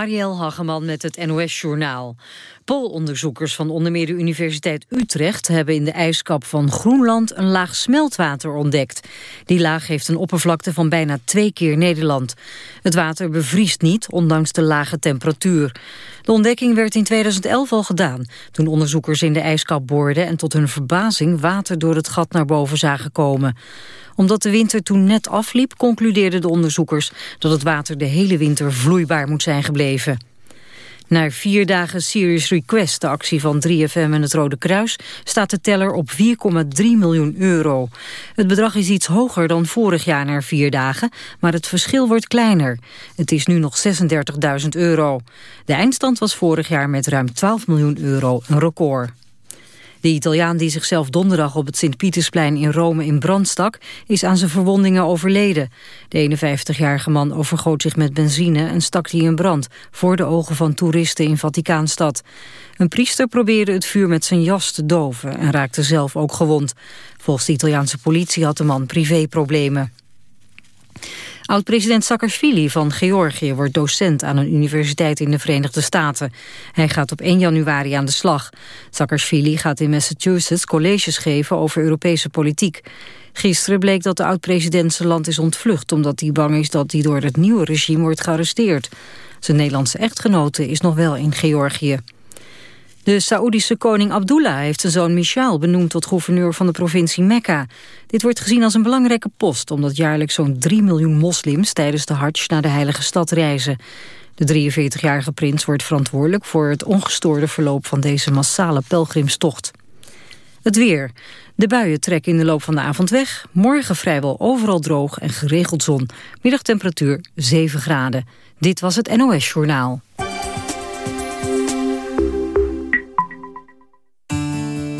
Ariel Hageman met het NOS-journaal. Poolonderzoekers van onder meer de Universiteit Utrecht... hebben in de ijskap van Groenland een laag smeltwater ontdekt. Die laag heeft een oppervlakte van bijna twee keer Nederland. Het water bevriest niet, ondanks de lage temperatuur. De ontdekking werd in 2011 al gedaan... toen onderzoekers in de ijskap boorden... en tot hun verbazing water door het gat naar boven zagen komen omdat de winter toen net afliep, concludeerden de onderzoekers dat het water de hele winter vloeibaar moet zijn gebleven. Na vier dagen Serious Request, de actie van 3FM en het Rode Kruis, staat de teller op 4,3 miljoen euro. Het bedrag is iets hoger dan vorig jaar na vier dagen, maar het verschil wordt kleiner. Het is nu nog 36.000 euro. De eindstand was vorig jaar met ruim 12 miljoen euro een record. De Italiaan die zichzelf donderdag op het Sint-Pietersplein in Rome in brand stak, is aan zijn verwondingen overleden. De 51-jarige man overgoot zich met benzine en stak die in brand, voor de ogen van toeristen in Vaticaanstad. Een priester probeerde het vuur met zijn jas te doven en raakte zelf ook gewond. Volgens de Italiaanse politie had de man privéproblemen. Oud-president Saakashvili van Georgië wordt docent aan een universiteit in de Verenigde Staten. Hij gaat op 1 januari aan de slag. Saakashvili gaat in Massachusetts colleges geven over Europese politiek. Gisteren bleek dat de oud-president zijn land is ontvlucht... omdat hij bang is dat hij door het nieuwe regime wordt gearresteerd. Zijn Nederlandse echtgenote is nog wel in Georgië. De Saoedische koning Abdullah heeft zijn zoon Michal benoemd tot gouverneur van de provincie Mekka. Dit wordt gezien als een belangrijke post, omdat jaarlijks zo'n 3 miljoen moslims tijdens de Hajj naar de heilige stad reizen. De 43-jarige prins wordt verantwoordelijk voor het ongestoorde verloop van deze massale pelgrimstocht. Het weer. De buien trekken in de loop van de avond weg. Morgen vrijwel overal droog en geregeld zon. Middagtemperatuur 7 graden. Dit was het NOS Journaal.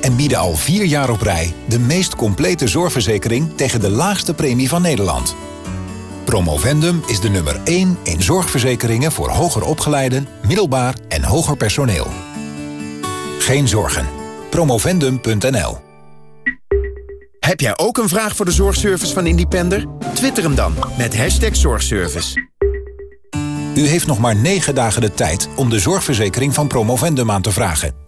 en bieden al vier jaar op rij de meest complete zorgverzekering tegen de laagste premie van Nederland. Promovendum is de nummer 1 in zorgverzekeringen voor hoger opgeleiden, middelbaar en hoger personeel. Geen zorgen. Promovendum.nl Heb jij ook een vraag voor de zorgservice van Independer? Twitter hem dan met hashtag zorgservice. U heeft nog maar 9 dagen de tijd om de zorgverzekering van Promovendum aan te vragen.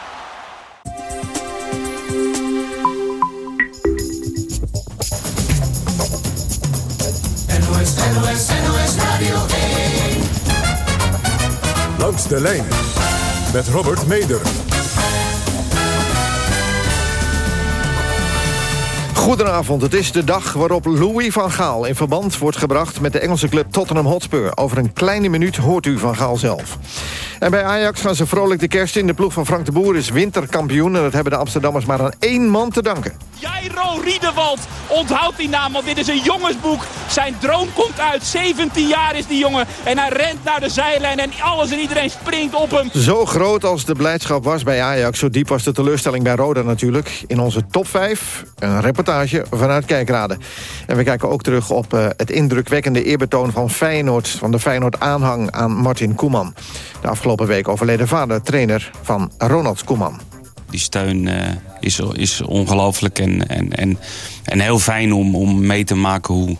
NOS, NOS, NOS Radio 1. Langs de lijn met Robert Meder. Goedenavond, het is de dag waarop Louis van Gaal in verband wordt gebracht met de Engelse club Tottenham Hotspur. Over een kleine minuut hoort u van Gaal zelf. En bij Ajax gaan ze vrolijk de kerst in. De ploeg van Frank de Boer is winterkampioen en dat hebben de Amsterdammers maar aan één man te danken. Jairo Riedewald, onthoud die naam, want dit is een jongensboek. Zijn droom komt uit, 17 jaar is die jongen. En hij rent naar de zijlijn en alles en iedereen springt op hem. Zo groot als de blijdschap was bij Ajax, zo diep was de teleurstelling bij Roda natuurlijk. In onze top 5 een reportage vanuit Kijkrade. En we kijken ook terug op uh, het indrukwekkende eerbetoon van Feyenoord... van de Feyenoord-aanhang aan Martin Koeman. De afgelopen week overleden vader, trainer van Ronald Koeman. Die steun uh, is, is ongelooflijk en, en, en, en heel fijn om, om mee te maken hoe,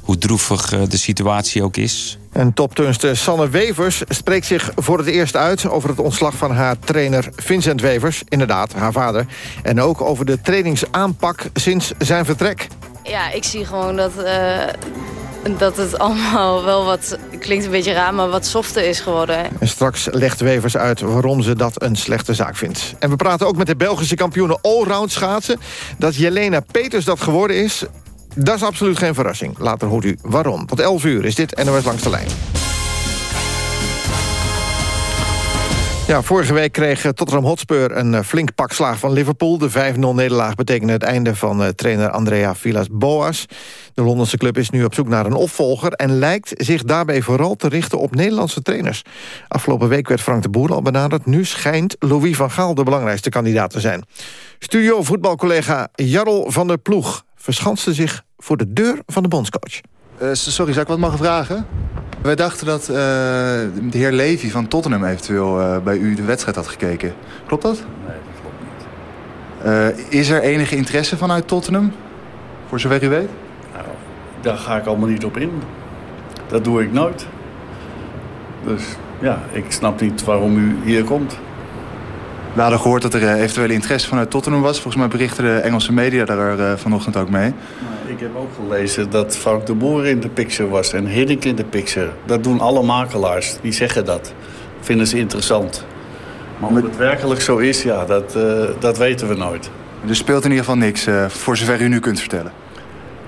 hoe droevig uh, de situatie ook is. En topturnster Sanne Wevers spreekt zich voor het eerst uit... over het ontslag van haar trainer Vincent Wevers, inderdaad, haar vader. En ook over de trainingsaanpak sinds zijn vertrek. Ja, ik zie gewoon dat... Uh dat het allemaal wel wat, klinkt een beetje raar, maar wat softer is geworden. En straks legt Wevers uit waarom ze dat een slechte zaak vindt. En we praten ook met de Belgische kampioene allround schaatsen. Dat Jelena Peters dat geworden is, dat is absoluut geen verrassing. Later hoort u waarom. Tot 11 uur is dit NOS Langs de Lijn. Ja, vorige week kreeg Tottenham Hotspur een eh, flink pak slaag van Liverpool. De 5-0-nederlaag betekende het einde van uh, trainer Andrea Villas-Boas. De Londense club is nu op zoek naar een opvolger... en lijkt zich daarbij vooral te richten op Nederlandse trainers. Afgelopen week werd Frank de Boer al benaderd. Nu schijnt Louis van Gaal de belangrijkste kandidaat te zijn. Studio voetbalcollega Jarl van der Ploeg verschanste zich voor de deur van de bondscoach. Uh, sorry, zou ik wat mogen vragen? Wij dachten dat uh, de heer Levy van Tottenham eventueel uh, bij u de wedstrijd had gekeken. Klopt dat? Nee, dat klopt niet. is er enige interesse vanuit Tottenham? Voor zover u weet? Nou, daar ga ik allemaal niet op in. Dat doe ik nooit. Dus ja, ik snap niet waarom u hier komt. We hadden gehoord dat er eventuele interesse vanuit Tottenham was. Volgens mij berichten de Engelse media daar vanochtend ook mee. Ik heb ook gelezen dat Frank de Boer in de picture was en Hiddink in de picture. Dat doen alle makelaars, die zeggen dat. Vinden ze interessant. Maar of het werkelijk zo is, ja, dat, uh, dat weten we nooit. Dus speelt in ieder geval niks, uh, voor zover u nu kunt vertellen?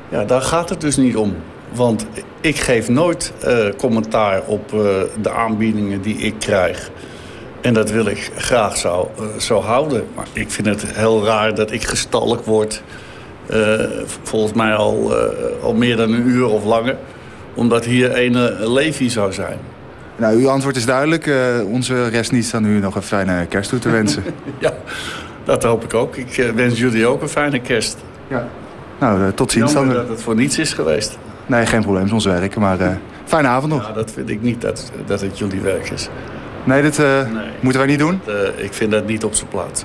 Ja, daar gaat het dus niet om. Want ik geef nooit uh, commentaar op de aanbiedingen die ik krijg. En dat wil ik graag zo, zo houden. Maar ik vind het heel raar dat ik gestalkt word... Uh, volgens mij al, uh, al meer dan een uur of langer. Omdat hier een Levi zou zijn. Nou, uw antwoord is duidelijk. Uh, onze rest niet dan u nog een fijne kerst toe te wensen. ja, dat hoop ik ook. Ik wens jullie ook een fijne kerst. Ja. Nou, tot ziens dan. dat het voor niets is geweest. Nee, geen probleem. Het is ons werk. Maar fijne avond nog. Ja, dat vind ik niet dat, dat het jullie werk is. Nee, dat nee. moeten wij niet doen? Dat, ik vind dat niet op zijn plaats.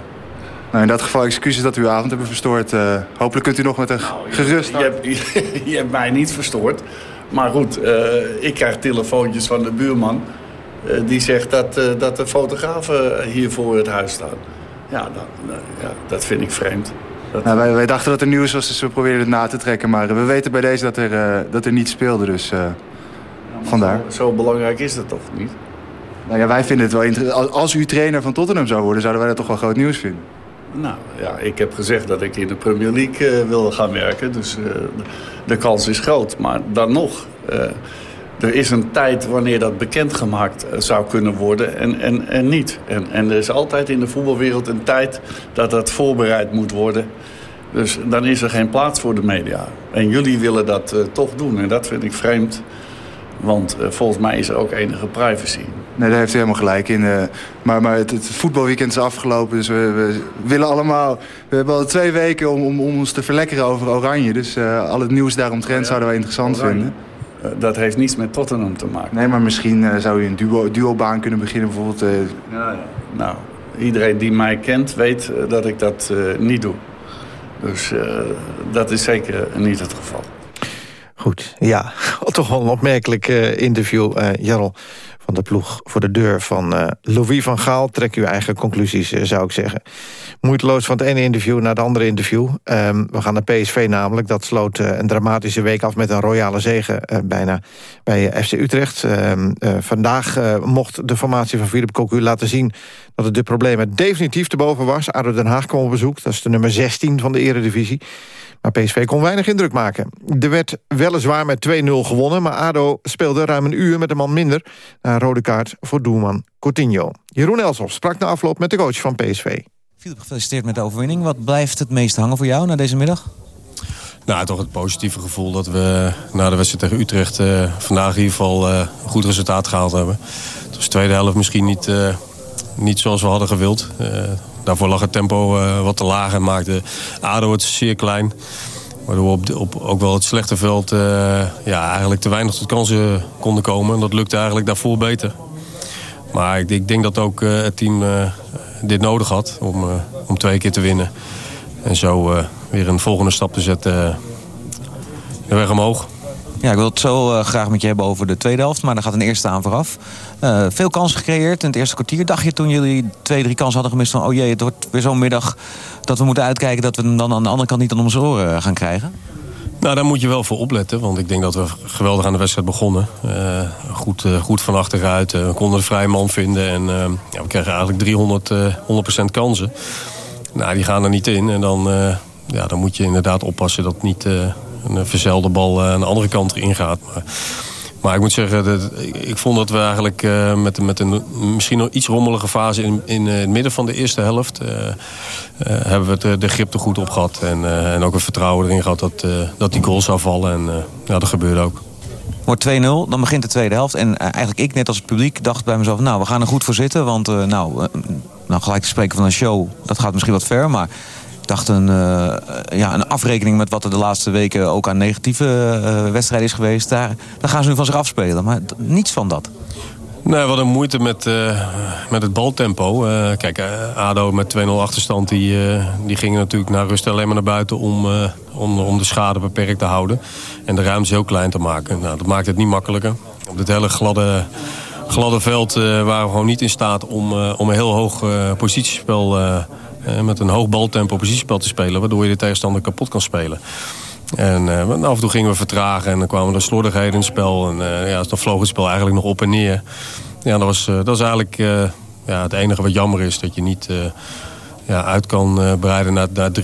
Nou, in dat geval excuses dat u uw avond hebben verstoord. Uh, hopelijk kunt u nog met een nou, gerust... Je, je, hebt, je, je, hebt, mij niet verstoord. Maar goed, uh, ik krijg telefoontjes van de buurman... Uh, die zegt dat, dat de fotografen hier voor het huis staan. Ja, dat, ja, dat vind ik vreemd. Dat... Nou, wij, wij, dachten dat er nieuws was, dus we probeerden het na te trekken. Maar we weten bij deze dat er, dat er niet speelde, dus ja, vandaar. Zo, zo belangrijk is dat toch niet? Nou ja, wij vinden het wel interessant. Als u trainer van Tottenham zou worden, zouden wij dat toch wel groot nieuws vinden. Nou ja, ik heb gezegd dat ik in de Premier League uh, wil gaan werken. Dus uh, de kans is groot. Maar dan nog, uh, er is een tijd wanneer dat bekendgemaakt zou kunnen worden en, en, en niet. En, en er is altijd in de voetbalwereld een tijd dat dat voorbereid moet worden. Dus dan is er geen plaats voor de media. En jullie willen dat toch doen en dat vind ik vreemd. Want volgens mij is er ook enige privacy. Nee, daar heeft u helemaal gelijk in. Uh, maar maar het, het, voetbalweekend is afgelopen. Dus we, we, willen allemaal... We hebben al twee weken om, om, om ons te verlekkeren over Oranje. Dus uh, al het nieuws daaromtrent ja. zouden wij interessant Oranje. vinden. dat heeft niets met Tottenham te maken. Nee, maar misschien zou u een duo, duobaan kunnen beginnen. Bijvoorbeeld... Ja, ja. Nou, iedereen die mij kent weet dat ik dat niet doe. Dus dat is zeker niet het geval. Goed, ja, toch wel een opmerkelijk uh, interview, uh, Jarl van de ploeg voor de deur van uh, Louis van Gaal. Trek uw eigen conclusies, zou ik zeggen. Moeiteloos van het ene interview naar het andere interview. Um, we gaan naar PSV namelijk. Dat sloot een dramatische week af met een royale zege bijna bij FC Utrecht. Um, vandaag mocht de formatie van Philip Cocu laten zien... dat het de problemen definitief te boven was. ADO Den Haag kwam op bezoek. Dat is de nummer 16 van de eredivisie. Maar PSV kon weinig indruk maken. Er werd weliswaar met 2-0 gewonnen... maar ADO speelde ruim een uur met een man minder... een rode kaart voor doelman Coutinho. Jeroen Elsof sprak na afloop met de coach van PSV. Philip, gefeliciteerd met de overwinning. Wat blijft het meest hangen voor jou na deze middag? Nou, toch het positieve gevoel dat we na de wedstrijd tegen Utrecht... Uh, vandaag in ieder geval uh, een goed resultaat gehaald hebben. Het was de tweede helft misschien niet, uh, niet zoals we hadden gewild. Daarvoor lag het tempo wat te laag en maakte ADO het zeer klein. Waardoor we op, op ook wel het slechte veld ja, eigenlijk te weinig tot kansen konden komen. En dat lukte eigenlijk daarvoor beter. Maar ik, ik denk dat ook het team dit nodig had om, om twee keer te winnen. En zo weer een volgende stap te zetten de weg omhoog. Ja, ik wil het zo graag met je hebben over de tweede helft. Maar daar gaat een eerste aan vooraf. Veel kansen gecreëerd in het eerste kwartier. Dacht je toen jullie twee, drie kansen hadden gemist van... oh jee, het wordt weer zo'n middag dat we moeten uitkijken... dat we hem dan aan de andere kant niet aan onze oren gaan krijgen? Nou, daar moet je wel voor opletten. Want ik denk dat we geweldig aan de wedstrijd begonnen. Uh, goed, uh, goed van achteruit. Uh, we konden een vrije man vinden. En ja, we kregen eigenlijk 300 100% kansen. Nou, die gaan er niet in. En dan, ja, dan moet je inderdaad oppassen dat niet een verzelde bal aan de andere kant erin gaat. Maar maar ik moet zeggen, dat, ik, vond dat we eigenlijk uh, met, met een misschien nog iets rommelige fase in, in het midden van de eerste helft... Uh, hebben we de, de grip er goed op gehad. En, en ook het vertrouwen erin gehad dat, dat die goal zou vallen. En ja, dat gebeurde ook. Wordt 2-0, dan begint de tweede helft. En eigenlijk ik, net als het publiek, dacht bij mezelf... nou, we gaan er goed voor zitten, want nou, nou, gelijk te spreken van een show... dat gaat misschien wat ver, maar dacht een, uh, ja, een afrekening met wat er de laatste weken ook aan negatieve uh, wedstrijden is geweest. Daar, daar gaan ze nu van zich afspelen. Maar niets van dat. Nee, we hadden moeite met, uh, met het baltempo. kijk, ADO met 2-0 achterstand, die, die gingen natuurlijk naar rust alleen maar naar buiten om, om, om de schade beperkt te houden. En de ruimte heel klein te maken. Nou, dat maakt het niet makkelijker. Op dit hele gladde, gladde veld waren we gewoon niet in staat om, om een heel hoog positiespel uh, met een hoog baltempo positiespel te spelen... waardoor je de tegenstander kapot kan spelen. En uh, af en toe gingen we vertragen en dan kwamen er slordigheden in het spel. En uh, ja, dan vloog het spel eigenlijk nog op en neer. Ja, dat was, dat was eigenlijk ja, het enige wat jammer is. Dat je niet ja, uit kan breiden naar, naar 3-4-0.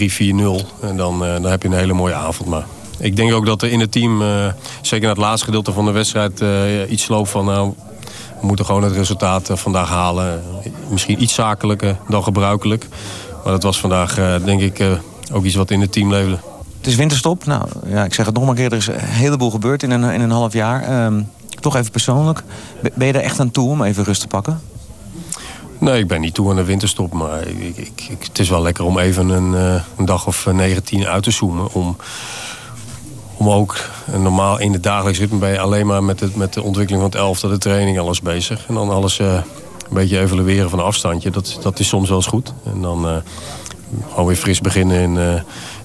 En dan, dan heb je een hele mooie avond. Maar ik denk ook dat er in het team, zeker naar het laatste gedeelte van de wedstrijd... iets loopt van... Nou, we moeten gewoon het resultaat vandaag halen. Misschien iets zakelijker dan gebruikelijk. Maar dat was vandaag, uh, denk ik, uh, ook iets wat in het team leefde. Het is winterstop. Nou, ja, ik zeg het nog maar een keer. Er is een heleboel gebeurd in een, in een half jaar. Um, toch even persoonlijk. Ben je er echt aan toe om even rust te pakken? Nee, ik ben niet toe aan de winterstop. Maar ik, ik, ik, het is wel lekker om even een, uh, een dag of 19 uit te zoomen. Om, om ook, normaal in het dagelijks ritme ben je alleen maar met, het, met de ontwikkeling van het elfde, de training, alles bezig. En dan alles een beetje evalueren van een afstandje. Dat, dat is soms wel eens goed. En dan uh, gewoon weer fris beginnen in, uh,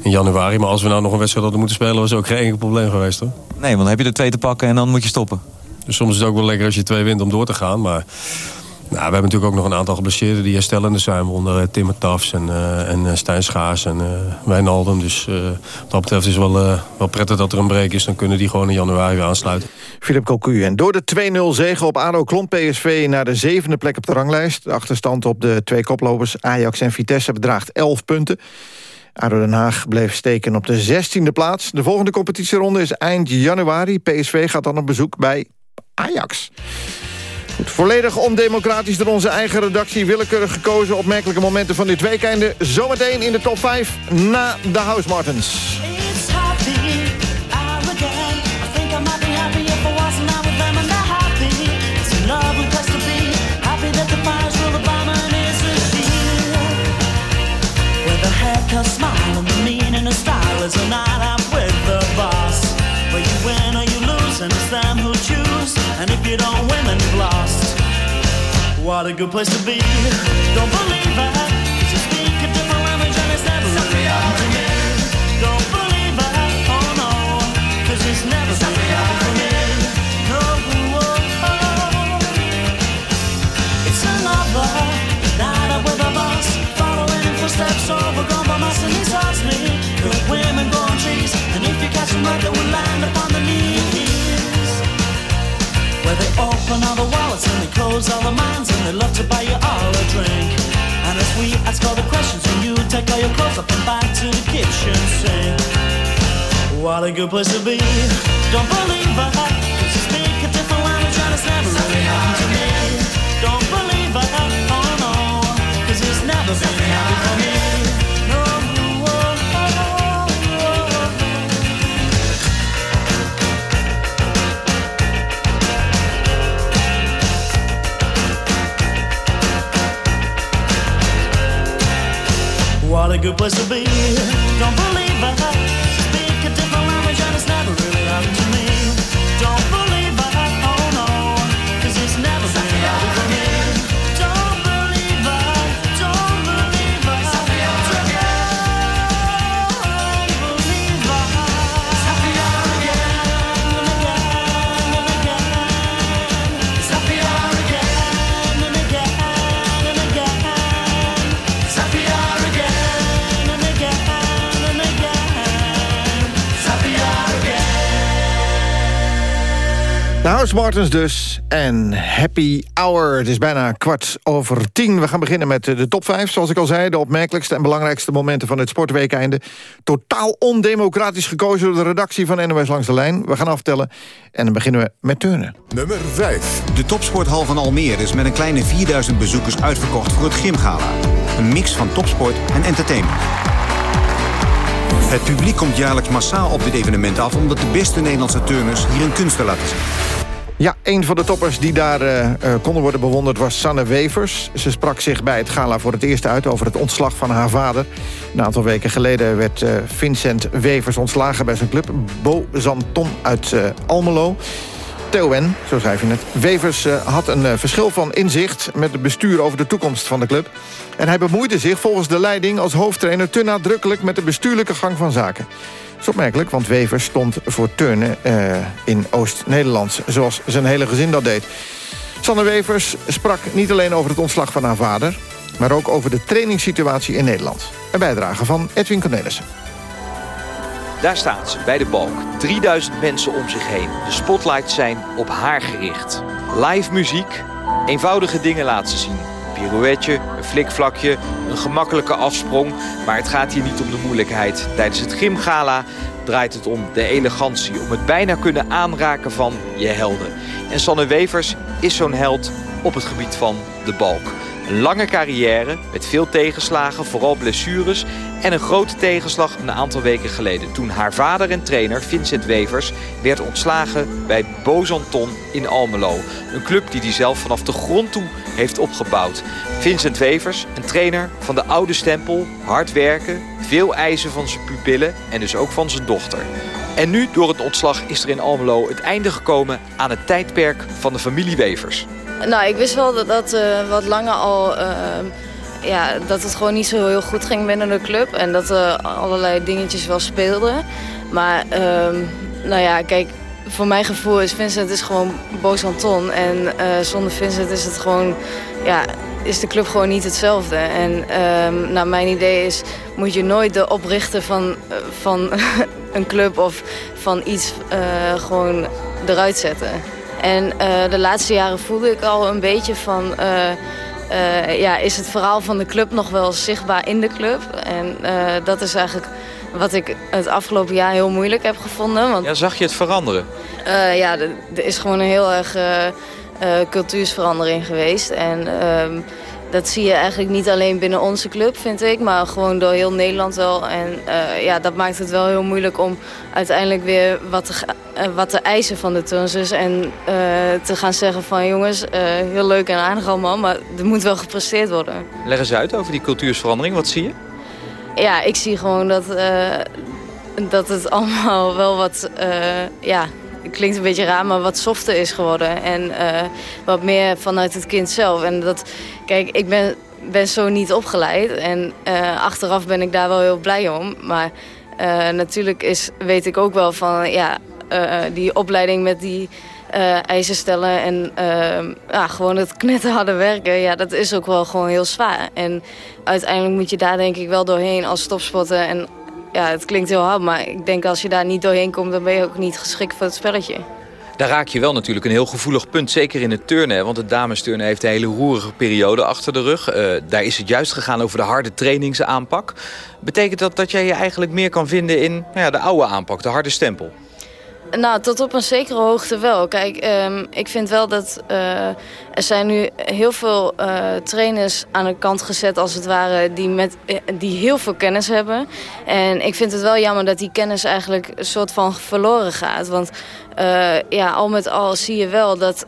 in januari. Maar als we nou nog een wedstrijd hadden moeten spelen... was ook geen enkel probleem geweest hoor. Nee, want dan heb je er twee te pakken en dan moet je stoppen. Dus soms is het ook wel lekker als je twee wint om door te gaan. Maar nou, we hebben natuurlijk ook nog een aantal geblesseerden die herstellende zijn. Onder uh, Timmer Tafs en, uh, en uh, Stijn Schaars en Wijnaldum. Dus wat dat betreft is het wel, wel prettig dat er een break is. Dan kunnen die gewoon in januari weer aansluiten. Philip Cocu. En door de 2-0 zege op ADO klom PSV naar de zevende plek op de ranglijst. De achterstand op de twee koplopers Ajax en Vitesse bedraagt 11 punten. ADO Den Haag bleef steken op de 16e plaats. De volgende competitieronde is eind januari. PSV gaat dan op bezoek bij Ajax. Goed, volledig ondemocratisch door onze eigen redactie. Willekeurig gekozen opmerkelijke momenten van dit weekend. Zometeen in de top 5 na de House Martens. A smile and the meaning of style is a night out with the boss. But you win or you lose, and it's them who. And if you don't win, then you've lost. What a good place to be. Don't believe it. Cause you speak a different language and it's never to me. Don't believe it. Oh no. Cause it's never to me. No. It's another night out with a boss. Following in footsteps over compromise and he's asked me. Good women go on trees. And if you catch them right, they will land upon the knees. Where they open all the wallets and they close all the minds and they love to buy you all a drink. And as we ask all the questions and you take all your clothes up and back to the kitchen sink. What a good place to be. Don't believe I good place to be. Don't believe I De House Martins dus. En Happy Hour. Het is bijna kwart over tien. We gaan beginnen met de top 5. Zoals ik al zei, de opmerkelijkste en belangrijkste momenten van het sportweekeinde. Totaal ondemocratisch gekozen door de redactie van NOS Langs de Lijn. We gaan aftellen en dan beginnen we met turnen. Nummer 5. De topsporthal van Almere is met een kleine 4000 bezoekers uitverkocht voor het Gymgala. Een mix van topsport en entertainment. Het publiek komt jaarlijks massaal op dit evenement af... omdat de beste Nederlandse turners hier een kunst laten zien. Ja, een van de toppers die daar uh, konden worden bewonderd was Sanne Wevers. Ze sprak zich bij het gala voor het eerst uit over het ontslag van haar vader. Een aantal weken geleden werd uh, Vincent Wevers ontslagen bij zijn club... Bo Zanton uit Almelo. Theo Wen, zo schrijf je het. Wevers had een verschil van inzicht met het bestuur over de toekomst van de club. En hij bemoeide zich volgens de leiding als hoofdtrainer... te nadrukkelijk met de bestuurlijke gang van zaken. Dat is opmerkelijk, want Wevers stond voor turnen uh, in Oost-Nederland... zoals zijn hele gezin dat deed. Sanne Wevers sprak niet alleen over het ontslag van haar vader... maar ook over de trainingssituatie in Nederland. Een bijdrage van Edwin Cornelissen. Daar staat ze, bij de balk. 3000 mensen om zich heen. De spotlights zijn op haar gericht. Live muziek, eenvoudige dingen laat ze zien pirouetje, een flikvlakje, een gemakkelijke afsprong. Maar het gaat hier niet om de moeilijkheid. Tijdens het gymgala draait het om de elegantie. Om het bijna kunnen aanraken van je helden. En Sanne Wevers is zo'n held op het gebied van de balk. Een lange carrière met veel tegenslagen, vooral blessures... en een grote tegenslag een aantal weken geleden... toen haar vader en trainer Vincent Wevers werd ontslagen bij Bozanton in Almelo. Een club die hij zelf vanaf de grond toe heeft opgebouwd. Vincent Wevers, een trainer van de oude stempel, hard werken... veel eisen van zijn pupillen en dus ook van zijn dochter. En nu, door het ontslag, is er in Almelo het einde gekomen aan het tijdperk van de familie Wevers. Nou, ik wist wel dat, dat uh, wat langer al... Uh, ja, dat het gewoon niet zo heel goed ging binnen de club. En dat er allerlei dingetjes wel speelden. Maar, uh, nou ja, kijk, voor mijn gevoel is Vincent is gewoon boos Anton. En uh, zonder Vincent is het gewoon... Ja, is de club gewoon niet hetzelfde. En uh, naar mijn idee is, moet je nooit de oprichter van, van een club of van iets gewoon eruit zetten. En uh, de laatste jaren voelde ik al een beetje van... Uh, uh, ja, is het verhaal van de club nog wel zichtbaar in de club? En dat is eigenlijk wat ik het afgelopen jaar heel moeilijk heb gevonden. Want, ja, zag je het veranderen? ja, er is gewoon een heel erg cultuursverandering geweest. En ehm, dat zie je eigenlijk niet alleen binnen onze club, vind ik. Maar gewoon door heel Nederland wel. En uh, ja, dat maakt het wel heel moeilijk om uiteindelijk weer wat te, uh, wat te eisen van de turnsters. En uh, te gaan zeggen van jongens, heel leuk en aardig allemaal. Maar er moet wel gepresteerd worden. Leg eens uit over die cultuursverandering. Wat zie je? Ja, ik zie gewoon dat, dat het allemaal wel wat... ja, klinkt een beetje raar, maar wat softer is geworden. En uh, wat meer vanuit het kind zelf. En dat, kijk, ik ben, ben zo niet opgeleid. En uh, achteraf ben ik daar wel heel blij om. Maar uh, natuurlijk is, weet ik ook wel van, ja, die opleiding met die... Uh, eisen stellen en ja, gewoon het knetterharde werken, ja, dat is ook wel gewoon heel zwaar. En uiteindelijk moet je daar denk ik wel doorheen als topspotter en ja, het klinkt heel hard, maar ik denk als je daar niet doorheen komt... dan ben je ook niet geschikt voor het spelletje. Daar raak je wel natuurlijk een heel gevoelig punt, zeker in het turnen. Want het damesturnen heeft een hele roerige periode achter de rug. Daar is het juist gegaan over de harde trainingsaanpak. Betekent dat dat jij je eigenlijk meer kan vinden in nou ja, de oude aanpak, de harde stempel? Nou, tot op een zekere hoogte wel. Kijk, um, ik vind wel dat uh, er zijn nu heel veel uh, trainers aan de kant gezet, als het ware, die, met, die heel veel kennis hebben. En ik vind het wel jammer dat die kennis eigenlijk een soort van verloren gaat. Want ja, al met al zie je wel dat,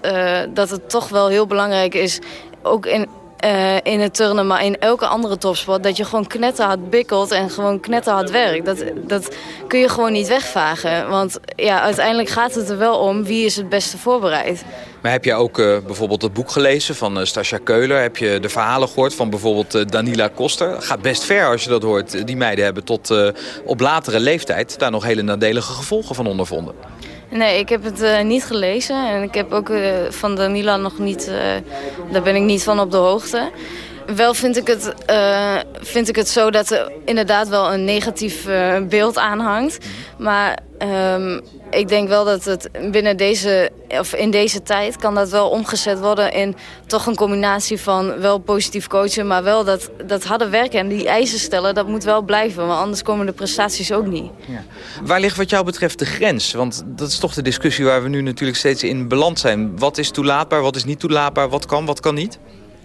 dat het toch wel heel belangrijk is, ook in, uh, in het turnen, maar in elke andere topsport... dat je gewoon knetterhard bikkelt en gewoon knetterhard werkt. Dat, dat kun je gewoon niet wegvagen. Want ja, uiteindelijk gaat het er wel om wie is het beste voorbereid. Maar heb jij ook uh, bijvoorbeeld het boek gelezen van uh, Stasja Keuler? Heb je de verhalen gehoord van bijvoorbeeld Danila Koster? Gaat best ver als je dat hoort. Die meiden hebben tot op latere leeftijd daar nog hele nadelige gevolgen van ondervonden. Nee, ik heb het uh, niet gelezen. En ik heb ook uh, van Danila nog niet... Uh, daar ben ik niet van op de hoogte. Wel vind ik het, vind ik het zo dat er inderdaad wel een negatief beeld aanhangt. Maar ehm, ik denk wel dat het binnen deze, of in deze tijd kan dat wel omgezet worden in toch een combinatie van wel positief coachen, maar wel dat, dat harde werken en die eisen stellen, dat moet wel blijven, want anders komen de prestaties ook niet. Ja. Waar ligt wat jou betreft de grens? Want dat is toch de discussie waar we nu natuurlijk steeds in beland zijn. Wat is toelaatbaar, wat is niet toelaatbaar, wat kan, wat kan niet?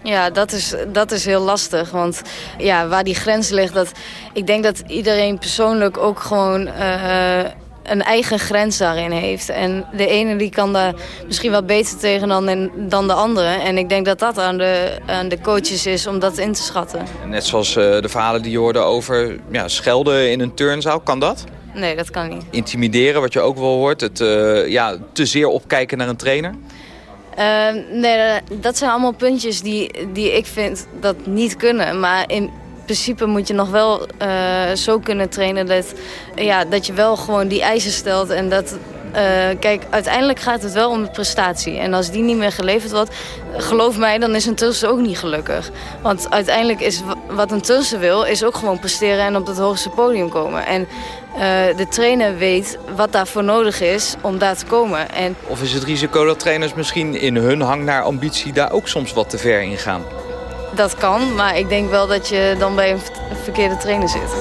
Ja, dat is, dat is heel lastig. Want ja, waar die grens ligt, dat, ik denk dat iedereen persoonlijk ook gewoon uh, een eigen grens daarin heeft. En de ene die kan daar misschien wat beter tegen dan, dan de andere. En ik denk dat dat aan de, aan de coaches is om dat in te schatten. Net zoals uh, de verhalen die je hoorde over ja, schelden in een turnzaal, kan dat? Nee, dat kan niet. Intimideren, wat je ook wel hoort. Het uh, ja, te zeer opkijken naar een trainer? Uh, nee, dat zijn allemaal puntjes die, die ik vind dat niet kunnen. Maar in principe moet je nog wel uh, zo kunnen trainen dat, ja, dat je wel gewoon die eisen stelt. En dat, uh, kijk, uiteindelijk gaat het wel om de prestatie. En als die niet meer geleverd wordt, geloof mij, dan is een Tulse ook niet gelukkig. Want uiteindelijk is wat een Tulse wil, is ook gewoon presteren en op het hoogste podium komen. En de trainer weet wat daarvoor nodig is om daar te komen. En... Of is het risico dat trainers misschien in hun hang naar ambitie daar ook soms wat te ver in gaan? Dat kan, maar ik denk wel dat je dan bij een verkeerde trainer zit.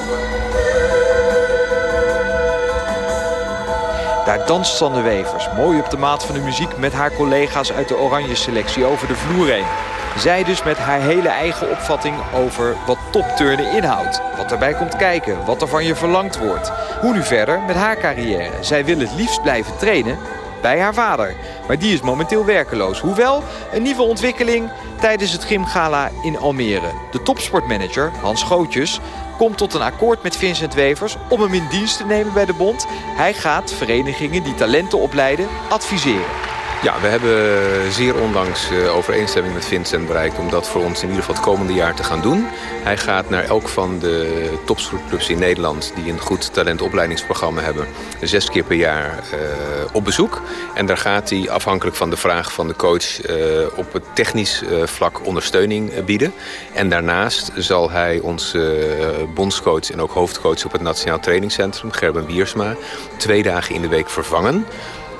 Daar danst Sanne Wevers, mooi op de maat van de muziek... met haar collega's uit de Oranje Selectie over de vloer heen. Zij dus met haar hele eigen opvatting over wat topturnen inhoudt. Wat erbij komt kijken, wat er van je verlangd wordt. Hoe nu verder met haar carrière. Zij wil het liefst blijven trainen bij haar vader. Maar die is momenteel werkeloos. Hoewel, een nieuwe ontwikkeling tijdens het gymgala in Almere. De topsportmanager, Hans Gootjes, komt tot een akkoord met Vincent Wevers... om hem in dienst te nemen bij de bond. Hij gaat verenigingen die talenten opleiden adviseren. Ja, we hebben zeer onlangs uh, overeenstemming met Vincent bereikt... om dat voor ons in ieder geval het komende jaar te gaan doen. Hij gaat naar elk van de topsportclubs in Nederland... die een goed talentopleidingsprogramma hebben... zes keer per jaar uh, op bezoek. En daar gaat hij afhankelijk van de vraag van de coach... Uh, op het technisch vlak ondersteuning bieden. En daarnaast zal hij onze bondscoach en ook hoofdcoach... op het Nationaal Trainingscentrum, Gerben Wiersma... twee dagen in de week vervangen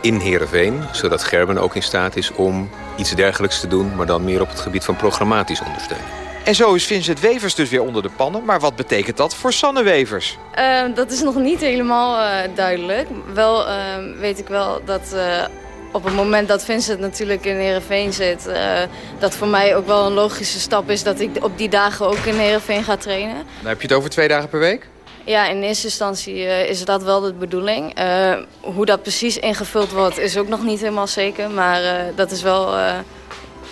in Heerenveen. Zodat Gerben ook in staat is om iets dergelijks te doen... maar dan meer op het gebied van programmatisch ondersteuning. En zo is Vincent Wevers dus weer onder de pannen. Maar wat betekent dat voor Sanne Wevers? Uh, dat is nog niet helemaal uh, duidelijk. Wel uh, weet ik wel dat op het moment dat Vincent natuurlijk in Heerenveen zit... dat voor mij ook wel een logische stap is dat ik op die dagen ook in Heerenveen ga trainen. Dan heb je het over twee dagen per week? Ja, in eerste instantie uh, is dat wel de bedoeling. Uh, hoe dat precies ingevuld wordt is ook nog niet helemaal zeker. Maar uh, dat is wel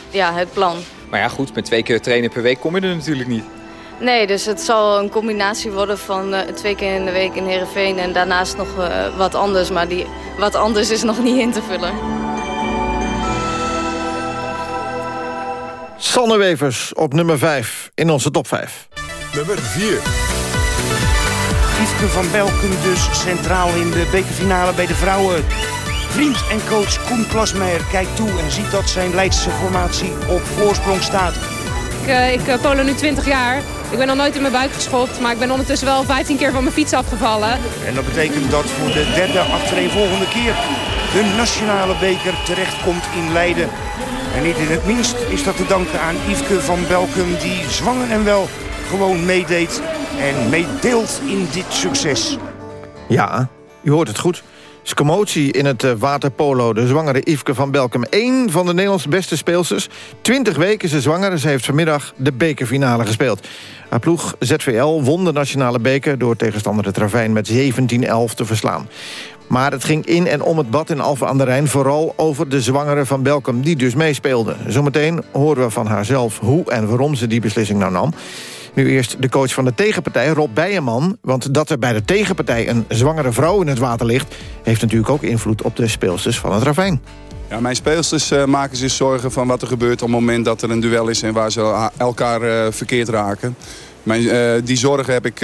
ja, het plan. Maar ja, goed, met twee keer trainen per week kom je er natuurlijk niet. Nee, dus het zal een combinatie worden van twee keer in de week in Heerenveen... en daarnaast nog wat anders. Maar die wat anders is nog niet in te vullen. Sanne Wevers op nummer 5 in onze top 5. Nummer 4. Yveske van Belkum dus centraal in de bekerfinale bij de vrouwen. Vriend en coach Koen Plasmeijer kijkt toe en ziet dat zijn Leidse formatie op voorsprong staat. Ik, uh, ik uh, polo nu 20 jaar. Ik ben nog nooit in mijn buik geschopt, maar ik ben ondertussen wel 15 keer van mijn fiets afgevallen. En dat betekent dat voor de derde achtereenvolgende keer de nationale beker terechtkomt in Leiden. En niet in het minst is dat te danken aan Yveske van Belkum die zwanger en wel gewoon meedeed en meedeelt in dit succes. Ja, u hoort het goed. Scomotie in het uh, waterpolo. De zwangere Yveske van Belkem. Eén van de Nederlands beste speelsters. Twintig weken is ze zwanger ze heeft vanmiddag de bekerfinale gespeeld. Haar ploeg ZVL won de nationale beker... door tegenstander de Travijn met 17-11 te verslaan. Maar het ging in en om het bad in Alphen aan de Rijn... vooral over de zwangere van Belkem, die dus meespeelde. Zometeen horen we van haar zelf hoe en waarom ze die beslissing nou nam. Nu eerst de coach van de tegenpartij, Rob Bijeman. Want dat er bij de tegenpartij een zwangere vrouw in het water ligt... heeft natuurlijk ook invloed op de speelsters van het ravijn. Ja, mijn speelsters uh, maken zich zorgen van wat er gebeurt op het moment dat er een duel is... en waar ze elkaar uh, verkeerd raken. Mijn, uh, die zorgen heb ik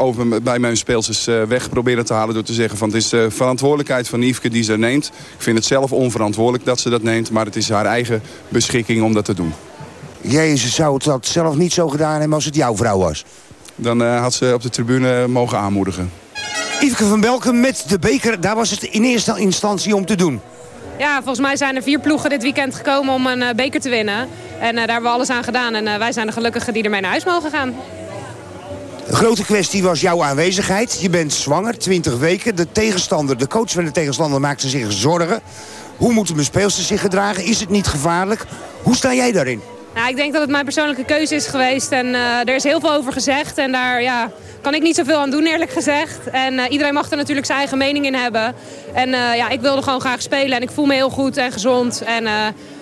over, bij mijn speelsters weg proberen te halen... door te zeggen van het is de verantwoordelijkheid van Yveske die ze neemt. Ik vind het zelf onverantwoordelijk dat ze dat neemt... maar het is haar eigen beschikking om dat te doen. Jezus zou het dat zelf niet zo gedaan hebben als het jouw vrouw was. Dan uh, had ze op de tribune mogen aanmoedigen. Yveske van Belken met de beker, daar was het in eerste instantie om te doen. Ja, volgens mij zijn er vier ploegen dit weekend gekomen om een uh, beker te winnen. En uh, daar hebben we alles aan gedaan. En uh, wij zijn de gelukkigen die ermee naar huis mogen gaan. De grote kwestie was jouw aanwezigheid. Je bent zwanger, 20 weken. De tegenstander, de coach van de tegenstander maakte zich zorgen. Hoe moeten mijn speelsters zich gedragen? Is het niet gevaarlijk? Hoe sta jij daarin? Nou, ik denk dat het mijn persoonlijke keuze is geweest. En er is heel veel over gezegd. En daar, ja, kan ik niet zoveel aan doen, eerlijk gezegd. En uh, iedereen mag er natuurlijk zijn eigen mening in hebben. En uh, ja, ik wilde gewoon graag spelen en ik voel me heel goed en gezond. En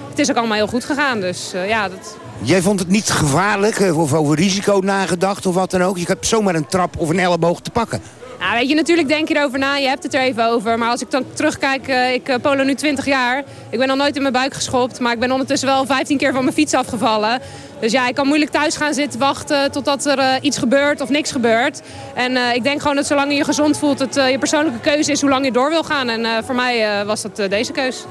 het is ook allemaal heel goed gegaan, dus ja... Dat... Jij vond het niet gevaarlijk of over risico nagedacht of wat dan ook? Je hebt zomaar een trap of een elleboog te pakken. Nou, weet je, natuurlijk denk je erover na. Je hebt het er even over. Maar als ik dan terugkijk, uh, ik uh, polo nu 20 jaar. Ik ben nog nooit in mijn buik geschopt. Maar ik ben ondertussen wel 15 keer van mijn fiets afgevallen. Dus ja, ik kan moeilijk thuis gaan zitten wachten totdat er uh, iets gebeurt of niks gebeurt. En ik denk gewoon dat zolang je je gezond voelt, het je persoonlijke keuze is hoe lang je door wil gaan. En voor mij was dat deze keus.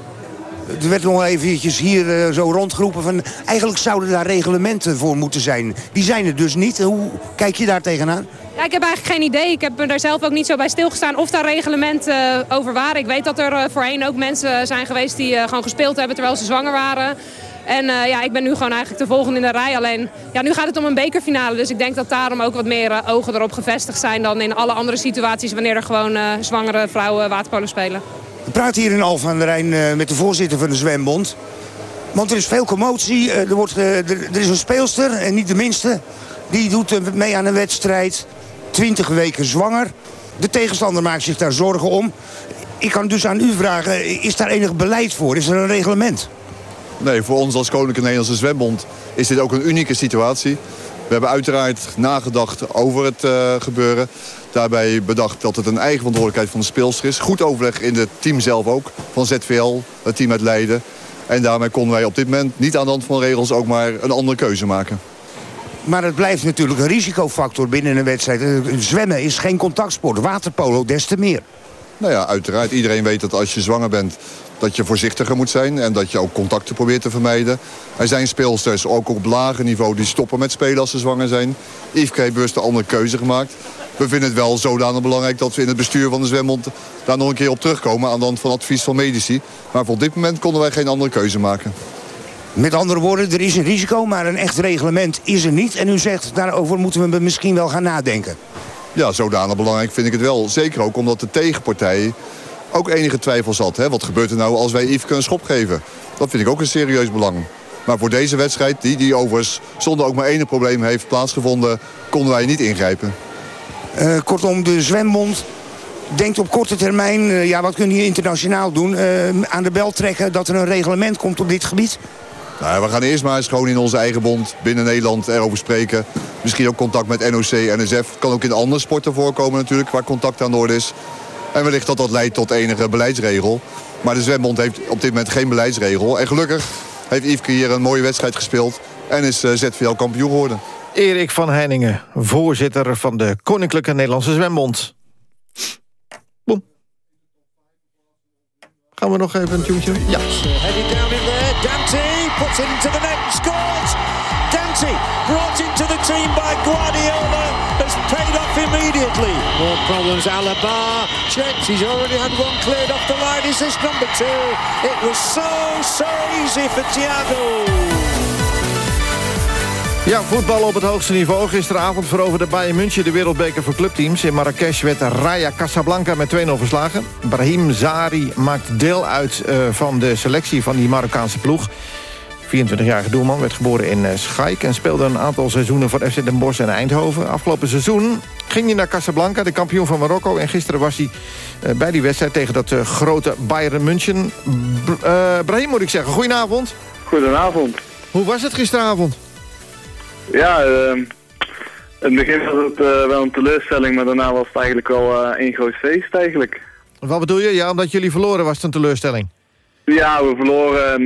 Er werd nog eventjes hier zo rondgeroepen van... eigenlijk zouden daar reglementen voor moeten zijn. Die zijn er dus niet. Hoe kijk je daar tegenaan? Ja, ik heb eigenlijk geen idee. Ik heb me daar zelf ook niet zo bij stilgestaan of daar reglementen over waren. Ik weet dat er voorheen ook mensen zijn geweest die gewoon gespeeld hebben terwijl ze zwanger waren. En ja, ik ben nu gewoon eigenlijk de volgende in de rij. Alleen, ja, nu gaat het om een bekerfinale. Dus ik denk dat daarom ook wat meer ogen erop gevestigd zijn... dan in alle andere situaties wanneer er gewoon zwangere vrouwen waterpolo spelen. We praten hier in Alphen aan de Rijn met de voorzitter van de Zwembond. Want er is veel commotie. er, wordt, er, is een speelster, en niet de minste. Die doet mee aan een wedstrijd. 20 weken zwanger. De tegenstander maakt zich daar zorgen om. Ik kan dus aan u vragen, is daar enig beleid voor? Is er een reglement? Nee, voor ons als Koninklijke Nederlandse Zwembond is dit ook een unieke situatie. We hebben uiteraard nagedacht over het gebeuren. Daarbij bedacht dat het een eigen verantwoordelijkheid van de speelster is. Goed overleg in het team zelf ook, van ZVL, het team uit Leiden. En daarmee konden wij op dit moment niet aan de hand van regels ook maar een andere keuze maken. Maar het blijft natuurlijk een risicofactor binnen een wedstrijd. Zwemmen is geen contactsport, waterpolo des te meer. Nou ja, uiteraard. Iedereen weet dat als je zwanger bent dat je voorzichtiger moet zijn en dat je ook contacten probeert te vermijden. Er zijn speelsters, ook op lager niveau, die stoppen met spelen als ze zwanger zijn. Yveske heeft bewust een andere keuze gemaakt. We vinden het wel zodanig belangrijk dat we in het bestuur van de zwembond daar nog een keer op terugkomen aan de hand van advies van medici. Maar voor dit moment konden wij geen andere keuze maken. Met andere woorden, er is een risico, maar een echt reglement is er niet. En u zegt, daarover moeten we misschien wel gaan nadenken. Ja, zodanig belangrijk vind ik het wel. Zeker ook omdat de tegenpartij ook enige twijfels had. Hè? Wat gebeurt er nou als wij Yveske een schop geven? Dat vind ik ook een serieus belang. Maar voor deze wedstrijd, die, die overigens zonder ook maar enig probleem heeft plaatsgevonden... konden wij niet ingrijpen. Uh, kortom, de zwembond denkt op korte termijn... Uh, ja, wat kun je internationaal doen? Uh, aan de bel trekken dat er een reglement komt op dit gebied? Nou, we gaan eerst maar eens gewoon in onze eigen bond binnen Nederland erover spreken. Misschien ook contact met NOC, NSF. Kan ook in andere sporten voorkomen natuurlijk, waar contact aan de orde is. En wellicht dat dat leidt tot enige beleidsregel. Maar de zwembond heeft op dit moment geen beleidsregel. En gelukkig heeft Yveske hier een mooie wedstrijd gespeeld. En is ZVL kampioen geworden. Erik van Heiningen, voorzitter van de Koninklijke Nederlandse Zwembond. Boom. Gaan we nog even een tuentje? Ja. Heading down in there, Dante puts it into the net and scores. Dante brought into the team by Guardiola has paid off immediately. More problems, Alaba checks, he's already had one cleared off the line. Is this number two? It was so, so easy for Thiago. Ja, voetbal op het hoogste niveau. Gisteravond veroverde Bayern München de wereldbeker voor clubteams. In Marrakesh werd Raya Casablanca met 2-0 verslagen. Brahim Zari maakt deel uit uh, van de selectie van die Marokkaanse ploeg. 24-jarige doelman werd geboren in uh, Schaik... en speelde een aantal seizoenen voor FC Den Bosch en Eindhoven. Afgelopen seizoen ging hij naar Casablanca, de kampioen van Marokko... en gisteren was hij uh, bij die wedstrijd tegen dat grote Bayern München. Brahim moet ik zeggen, goedenavond. Goedenavond. Hoe was het gisteravond? Ja, ehm, in het begin was het wel een teleurstelling... maar daarna was het eigenlijk wel één groot feest eigenlijk. Wat bedoel je? Ja, omdat jullie verloren was het een teleurstelling? Ja, we verloren en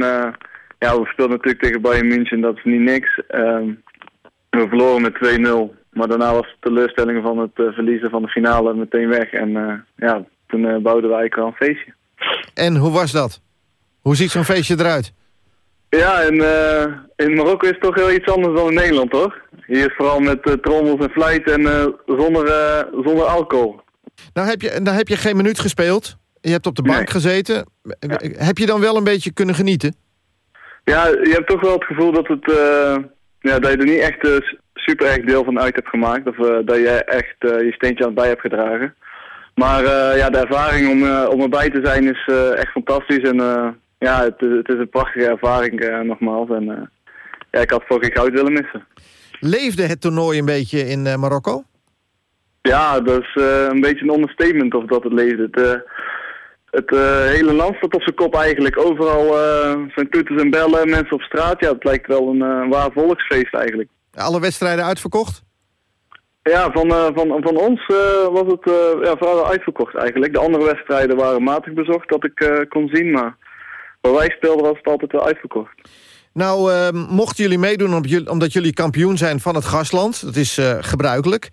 ja, we speelden natuurlijk tegen Bayern München, dat is niet niks. Um, we verloren met 2-0. Maar daarna was de teleurstelling van het uh, verliezen van de finale meteen weg. En uh, ja, toen uh, bouwden we eigenlijk wel een feestje. En hoe was dat? Hoe ziet zo'n feestje eruit? Ja, in, in Marokko is het toch heel iets anders dan in Nederland, toch? Hier is vooral met trommels en fluit en zonder, zonder alcohol. Nou heb, je, nou heb je geen minuut gespeeld. Je hebt op de bank gezeten. Heb je dan wel een beetje kunnen genieten? Ja, je hebt toch wel het gevoel dat, het, eh, ja, dat je er niet echt eh, super erg deel van uit hebt gemaakt. Of eh, dat je echt je steentje aan het bij hebt gedragen. Maar ja, de ervaring om, om erbij te zijn is echt fantastisch. En ja, het, het, is een prachtige ervaring nogmaals. En ja, ik had voor geen goud willen missen. Leefde het toernooi een beetje in Marokko? Ja, dat is een beetje een understatement of dat het leefde. Het, het uh, hele land staat op zijn kop eigenlijk. Overal uh, zijn toeters en bellen, mensen op straat. Ja, het lijkt wel een uh, waar volksfeest eigenlijk. Alle wedstrijden uitverkocht? Ja, van, van, van ons was het ja, vooral uitverkocht eigenlijk. De andere wedstrijden waren matig bezocht, dat ik kon zien. Maar waar wij speelden was het altijd wel uitverkocht. Nou, mochten jullie meedoen omdat jullie kampioen zijn van het gastland. Dat is gebruikelijk.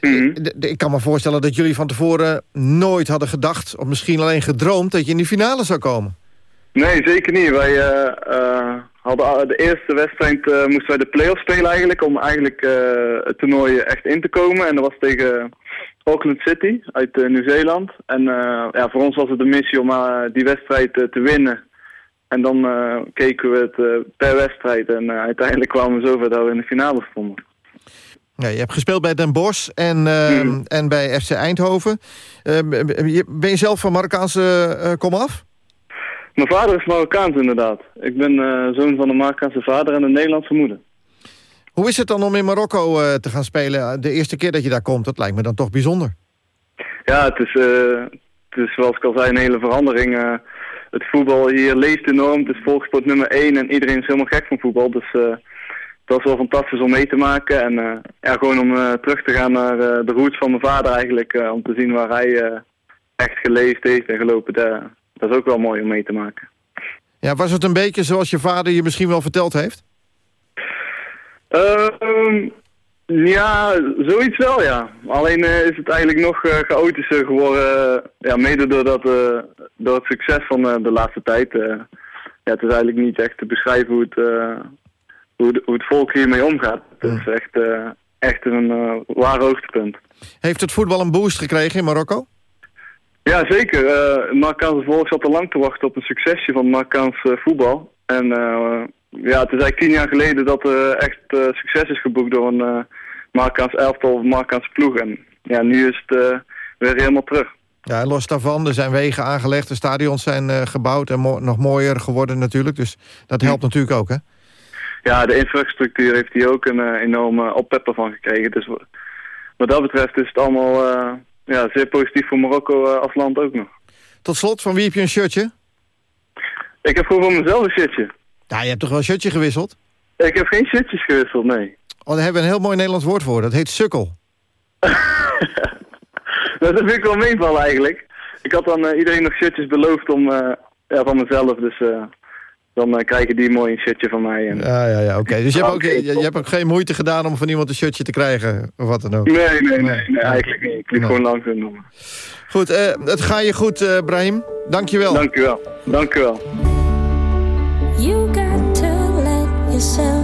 Mhm. Ik kan me voorstellen dat jullie van tevoren nooit hadden gedacht... of misschien alleen gedroomd dat je in de finale zou komen. Nee, zeker niet. Wij uh, hadden de eerste wedstrijd moesten wij de play-off spelen eigenlijk... om eigenlijk het toernooi echt in te komen. En dat was tegen Auckland City uit Nieuw-Zeeland. En ja, voor ons was het de missie om die wedstrijd te winnen... En dan keken we het per wedstrijd en uiteindelijk kwamen we zover dat we in de finale stonden. Ja, je hebt gespeeld bij Den Bosch en, uh, en bij FC Eindhoven. Uh, ben je zelf van Marokkaanse komaf? Mijn vader is Marokkaans inderdaad. Ik ben zoon van een Marokkaanse vader en een Nederlandse moeder. Hoe is het dan om in Marokko te gaan spelen? De eerste keer dat je daar komt, dat lijkt me dan toch bijzonder. Ja, het is, het is zoals ik al zei een hele verandering. Het voetbal hier leeft enorm. Het is volkssport nummer 1 en iedereen is helemaal gek van voetbal. Dus dat is wel fantastisch om mee te maken. En uh, ja, gewoon om uh, terug te gaan naar de roots van mijn vader eigenlijk. om te zien waar hij echt geleefd heeft en gelopen. Dat, dat is ook wel mooi om mee te maken. Ja, was het een beetje zoals je vader je misschien wel verteld heeft? Ehm, ja, zoiets wel, ja. Alleen is het eigenlijk nog chaotischer geworden. ja, mede door, dat, door het succes van de laatste tijd. ja, het is eigenlijk niet echt te beschrijven hoe het hoe, hoe het volk hiermee omgaat. Het is echt, echt een waar hoogtepunt. Heeft het voetbal een boost gekregen in Marokko? Ja, zeker. Het Marokkaanse volk zat al lang te wachten op een succesje van Marokkaans voetbal. En ja, het is eigenlijk tien jaar geleden dat er echt succes is geboekt door een uh, Marokkaans elftal of Marokkaanse ploeg. En ja, nu is het weer helemaal terug. Ja, los daarvan, er zijn wegen aangelegd, de stadions zijn gebouwd en mo nog mooier geworden natuurlijk. Dus dat helpt natuurlijk ook, hè? ja, de infrastructuur heeft hij ook een enorme oppepper van gekregen. Dus wat dat betreft is het allemaal ja, zeer positief voor Marokko als land ook nog. Tot slot, van wie heb je een shirtje? Ik heb gewoon van mezelf een shirtje. Ja, je hebt toch wel een shirtje gewisseld? Ik heb geen shirtjes gewisseld, nee. Oh, daar hebben we een heel mooi Nederlands woord voor. Dat heet sukkel. dat vind ik wel meevallen eigenlijk. Ik had dan iedereen nog shirtjes beloofd om, ja, van mezelf, dus dan uh, krijgen die mooi een shirtje van mij. En... Ja, ja, ja, oké. Dus je hebt, ook, je, je, hebt ook geen moeite gedaan om van iemand een shirtje te krijgen, of wat dan ook? Nee, nee, nee, nee eigenlijk niet. Ik liep nee. gewoon langs Goed, het ga je goed, Brahim. Dankjewel. Dankjewel. Dankjewel. You got to let yourself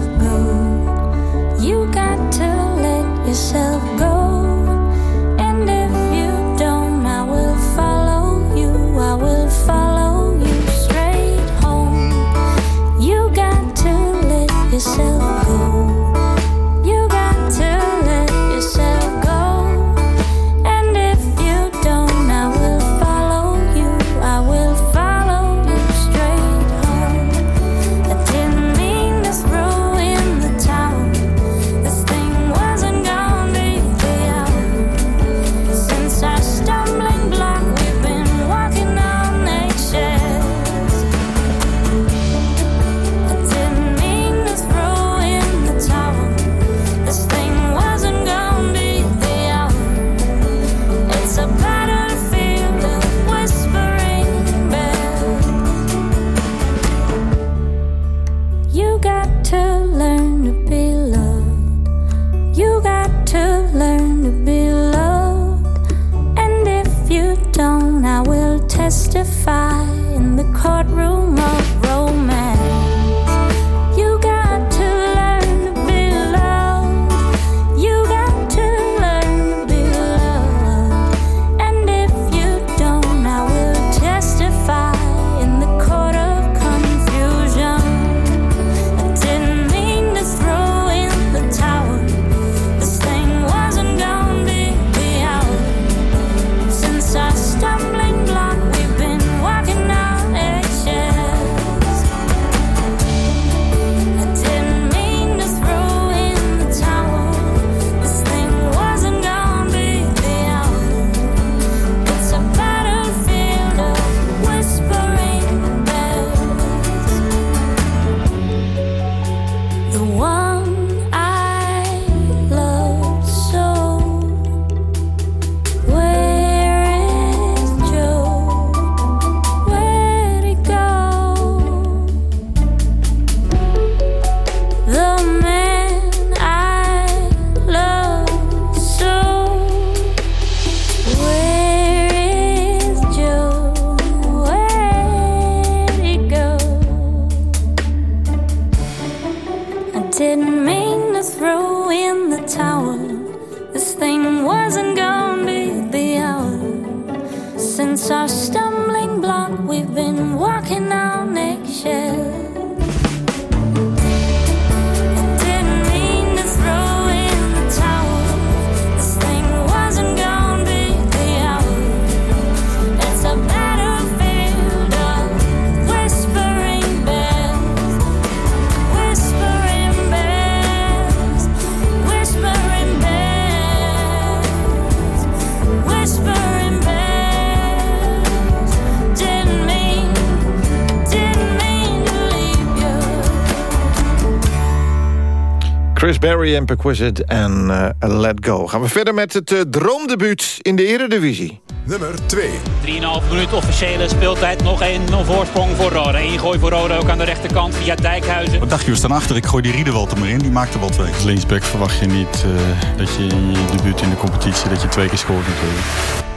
Berry en Perquisite en eh, Let Go. Gaan we verder met het eh, droomdebuut in de Eredivisie. Nummer 2. 3,5 minuut officiële speeltijd. Nog één voorsprong voor Roda. Eén gooi voor Roda ook aan de rechterkant via Dijkhuizen. Wat dacht je, we staan achter. Ik gooi die Riedewald er maar in. Die maakte wel twee. Als linksback verwacht je niet eh, dat je in je debuut in de competitie... dat je twee keer scoort natuurlijk.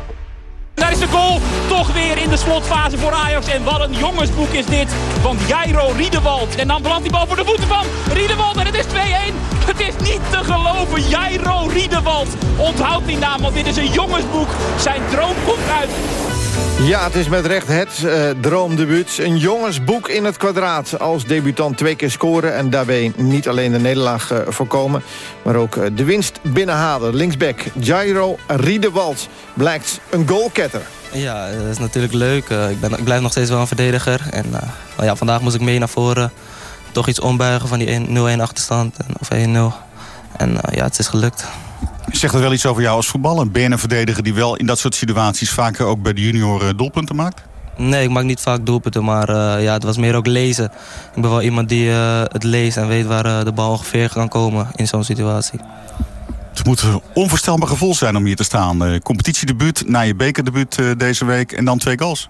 Daar is de goal. Toch weer in de slotfase voor Ajax. En wat een jongensboek is dit van Jairo Riedewald. En dan belandt die bal voor de voeten van Riedewald. En het is 2-1. Het is niet te geloven. Jairo Riedewald. Onthoud die naam, want dit is een jongensboek. Zijn droom komt uit. Ja, het is met recht het eh, droomdebuut. Een jongensboek in het kwadraat. Als debutant twee keer scoren en daarbij niet alleen de nederlaag eh, voorkomen... maar ook eh, de winst binnenhalen. Linksback Jairo Riedewald blijkt een goalketter. Ja, dat is natuurlijk leuk. Ik, ben, ik blijf nog steeds wel een verdediger. En ja, vandaag moest ik mee naar voren. Toch iets ombuigen van die 1 0-1 achterstand. En, of 1-0. En ja, het is gelukt. Zegt dat wel iets over jou als voetballer? Een verdediger die wel in dat soort situaties... vaak ook bij de junioren doelpunten maakt? Nee, ik maak niet vaak doelpunten, maar eh, ja, het was meer ook lezen. Ik ben wel iemand die eh, het leest en weet waar eh, de bal ongeveer kan komen in zo'n situatie. Het moet een onvoorstelbaar gevoel zijn om hier te staan. Eh, competitiedebuut, na je bekerdebuut eh, deze week en dan twee goals.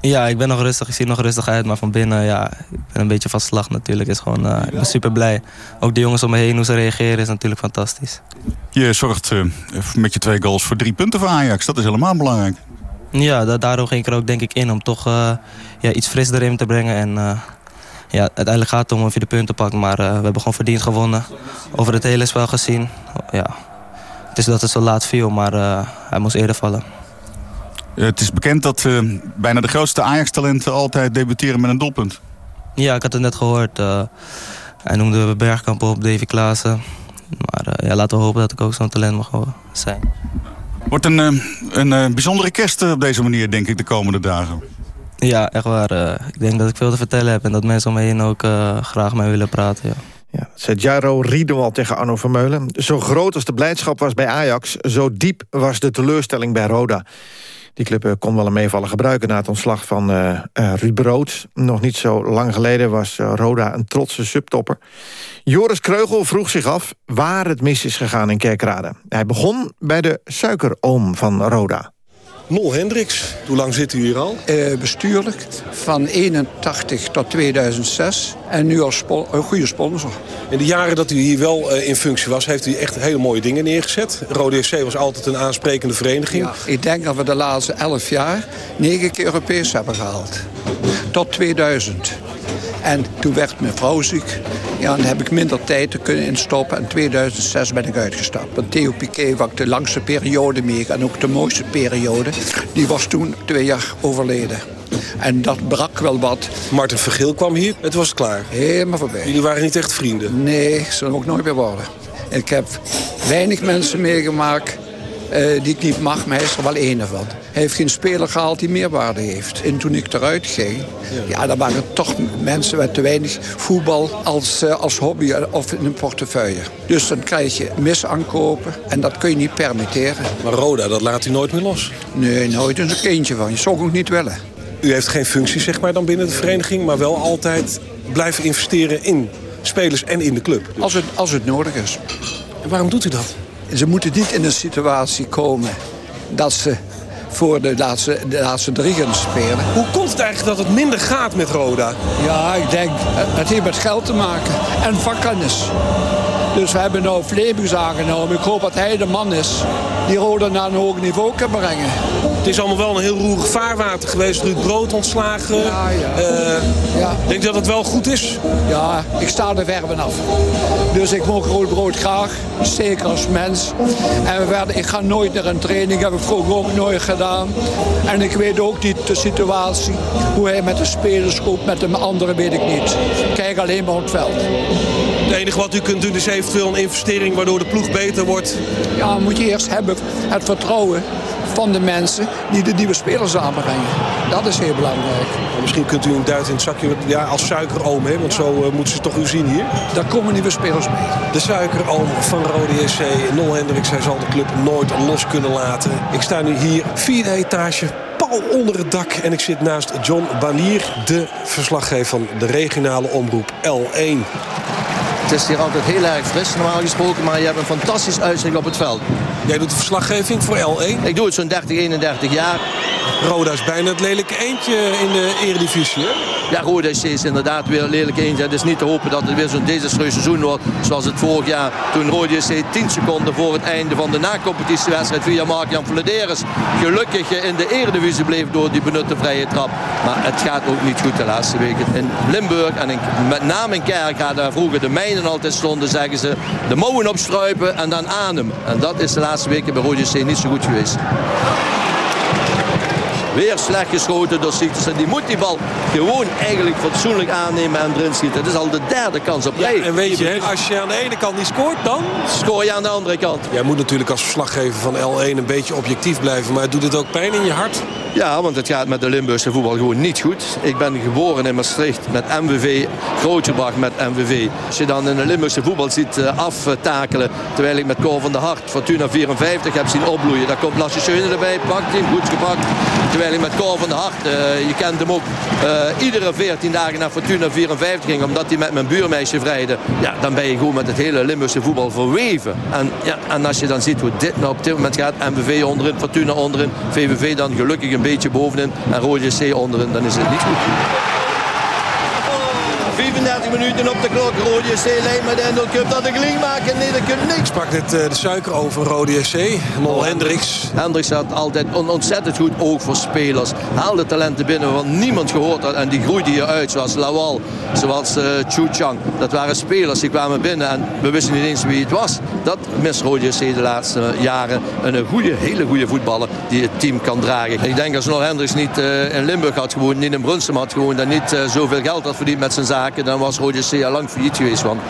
Ja, ik ben nog rustig. Ik zie er nog rustig uit. Maar van binnen, ja, ik ben een beetje van slag natuurlijk. Is gewoon, eh, ik ben super blij. Ook de jongens om me heen, hoe ze reageren, is natuurlijk fantastisch. Je zorgt eh, met je twee goals voor drie punten voor Ajax. Dat is helemaal belangrijk. Ja, da daarom ging ik er ook denk ik in om toch eh, ja, iets fris erin te brengen. En ja, uiteindelijk gaat het om of je de punten pakt. Maar we hebben gewoon verdiend gewonnen. Over het hele spel gezien. Ja, het is dat het zo laat viel, maar hij moest eerder vallen. Eh, het is bekend dat eh, bijna de grootste Ajax-talenten altijd debuteren met een doelpunt. Ja, ik had het net gehoord. eh, hij noemde Bergkamp op, Davy Klaassen. Maar eh, ja, laten we hopen dat ik ook zo'n talent mag zijn. Wordt een, eh, een bijzondere kerst op deze manier, denk ik, de komende dagen. Ja, echt waar. ik denk dat ik veel te vertellen heb en dat mensen om me heen ook eh, graag mee willen praten. Ja. Ja, zei Jairo Riedewald tegen Arno Vermeulen. Zo groot als de blijdschap was bij Ajax... zo diep was de teleurstelling bij Roda. Die club eh, kon wel een meevallen gebruiken na het ontslag van eh, Ruud Brood. Nog niet zo lang geleden was Roda een trotse subtopper. Joris Kreugel vroeg zich af waar het mis is gegaan in Kerkrade. Hij begon bij de suikeroom van Roda. Nol Hendricks, hoe lang zit u hier al? Eh, bestuurlijk, van 81 tot 2006. En nu als een goede sponsor. In de jaren dat u hier wel eh, in functie was, heeft u echt hele mooie dingen neergezet. Rode FC was altijd een aansprekende vereniging. Ja, ik denk dat we de laatste 11 jaar negen keer Europees hebben gehaald. Tot 2000. En toen werd mijn vrouw ziek. Ja, dan heb ik minder tijd te kunnen instoppen. En 2006 ben ik uitgestapt. Want Theo Piquet was de langste periode mee. En ook de mooiste periode. Die was toen twee jaar overleden. En dat brak wel wat. Martin Vergeel kwam hier, het was klaar. Helemaal voorbij. Jullie waren niet echt vrienden? Nee, zullen we ook nooit meer worden. Ik heb weinig mensen meegemaakt eh, die ik niet mag, maar hij is er wel één van. Hij heeft geen speler gehaald die meerwaarde heeft. En toen ik eruit ging, ja, dan waren toch mensen met te weinig voetbal als, eh, als hobby of in een portefeuille. Dus dan krijg je misaankopen en dat kun je niet permitteren. Maar Roda, dat laat u nooit meer los? Nee, nooit eens een kindje van. Je zou ook niet willen. U heeft geen functie zeg maar, dan binnen de vereniging... maar wel altijd blijven investeren in spelers en in de club. Als het, als het nodig is. En waarom doet u dat? Ze moeten niet in een situatie komen dat ze voor de laatste, de laatste drie gaan spelen. Hoe komt het eigenlijk dat het minder gaat met Roda? Ja, ik denk, het heeft met geld te maken. En vakkennis. Dus we hebben nou Flebus aangenomen. Ik hoop dat hij de man is die Roda naar een hoog niveau kan brengen. Het is allemaal wel een heel roerig vaarwater geweest. Ruud Brood ontslagen. Ja, ja. Denk je dat het wel goed is? Ja, ik sta er ver vanaf. Dus ik mag rood brood graag. Zeker als mens. En we werden, ik ga nooit naar een training. Heb ik vroeger ook nooit gedaan. En ik weet ook niet de situatie. Hoe hij met de spelers komt. Met de anderen weet ik niet. Ik kijk alleen maar op het veld. Het enige wat u kunt doen is eventueel een investering waardoor de ploeg beter wordt. Ja, moet je eerst hebben het vertrouwen van de mensen die de nieuwe spelers aanbrengen. Dat is heel belangrijk. misschien kunt u een duit in het zakje ja, als suikeroom, hè? want zo uh, moeten ze toch u zien hier. Daar komen nieuwe spelers mee. De suikeroom van Rode SC. Nol Hendricks, hij zal de club nooit los kunnen laten. Ik sta nu hier, vierde etage, pal onder het dak. En ik zit naast John Banier, de verslaggever van de regionale omroep L1. Het is hier altijd heel erg fris normaal gesproken, maar je hebt een fantastisch uitzicht op het veld. Jij doet de verslaggeving voor L1? Ik doe het zo'n 30, 31 jaar. Roda is bijna het lelijke eentje in de eredivisie, hè? Ja, Roda is inderdaad weer lelijk eentje. Het is niet te hopen dat het weer zo'n desastreus seizoen wordt. Zoals het vorig jaar toen Roda SC 10 seconden voor het einde van de na-competitiewedstrijd via Mark-Jan Vladeres gelukkig in de eredivisie bleef door die benutte vrije trap. Maar het gaat ook niet goed de laatste weken. In Limburg en met name in Kerkrade, daar vroeger de mijnen altijd stonden, zeggen ze de mouwen opstruipen en dan adem. En dat is de laatste weken bij Roda SC niet zo goed geweest. Weer slecht geschoten door Sieters. En die moet die bal gewoon eigenlijk fatsoenlijk aannemen en erin schieten. Het is al de derde kans op rij. en weet je, als je aan de ene kant niet scoort, dan... Scoor je aan de andere kant. Jij moet natuurlijk als verslaggever van L1 een beetje objectief blijven. Maar doet het ook pijn in je hart? Ja, want het gaat met de Limburgse voetbal gewoon niet goed. Ik ben geboren in Maastricht met MVV, grootgebracht met MVV. Als je dan in de Limburgse voetbal ziet uh, aftakelen... terwijl ik met Cor van der Hart, Fortuna 54 heb zien opbloeien. Daar komt Lasse Schöne erbij, pakt hij, goed gepakt. Ik met Cor van der Hart, uh, je kent hem ook... Uh, iedere 14 dagen naar Fortuna 54 ging... omdat hij met mijn buurmeisje vrijde. Ja, dan ben je gewoon met het hele Limburgse voetbal verweven. En, ja, en als je dan ziet hoe dit nou op dit moment gaat... MVV onderin, Fortuna onderin, VVV dan gelukkig een beetje bovenin en Rode C onderin, dan is het niet goed. 35 minuten op de klok. Rode SC leidt met de Endel Cup dat de gelijk maken. Nee, dat kan niks. Sprak net uh, de suiker over Rode SC. Nol Hendricks. Hendricks had altijd een ontzettend goed oog voor spelers. Haalde talenten binnen wat niemand gehoord had. En die groeide hier uit. Zoals Lawal, zoals uh, Chu Chang. Dat waren spelers die kwamen binnen. En we wisten niet eens wie het was. Dat mist Rode SC de laatste jaren. Een goede, hele goede voetballer die het team kan dragen. Ik denk als Nol Hendricks niet uh, in Limburg had gewoond. Niet in Brunsum had gewoond. En niet zoveel geld had verdiend met zijn zaken. Dan was Rode SC al lang failliet geweest. Want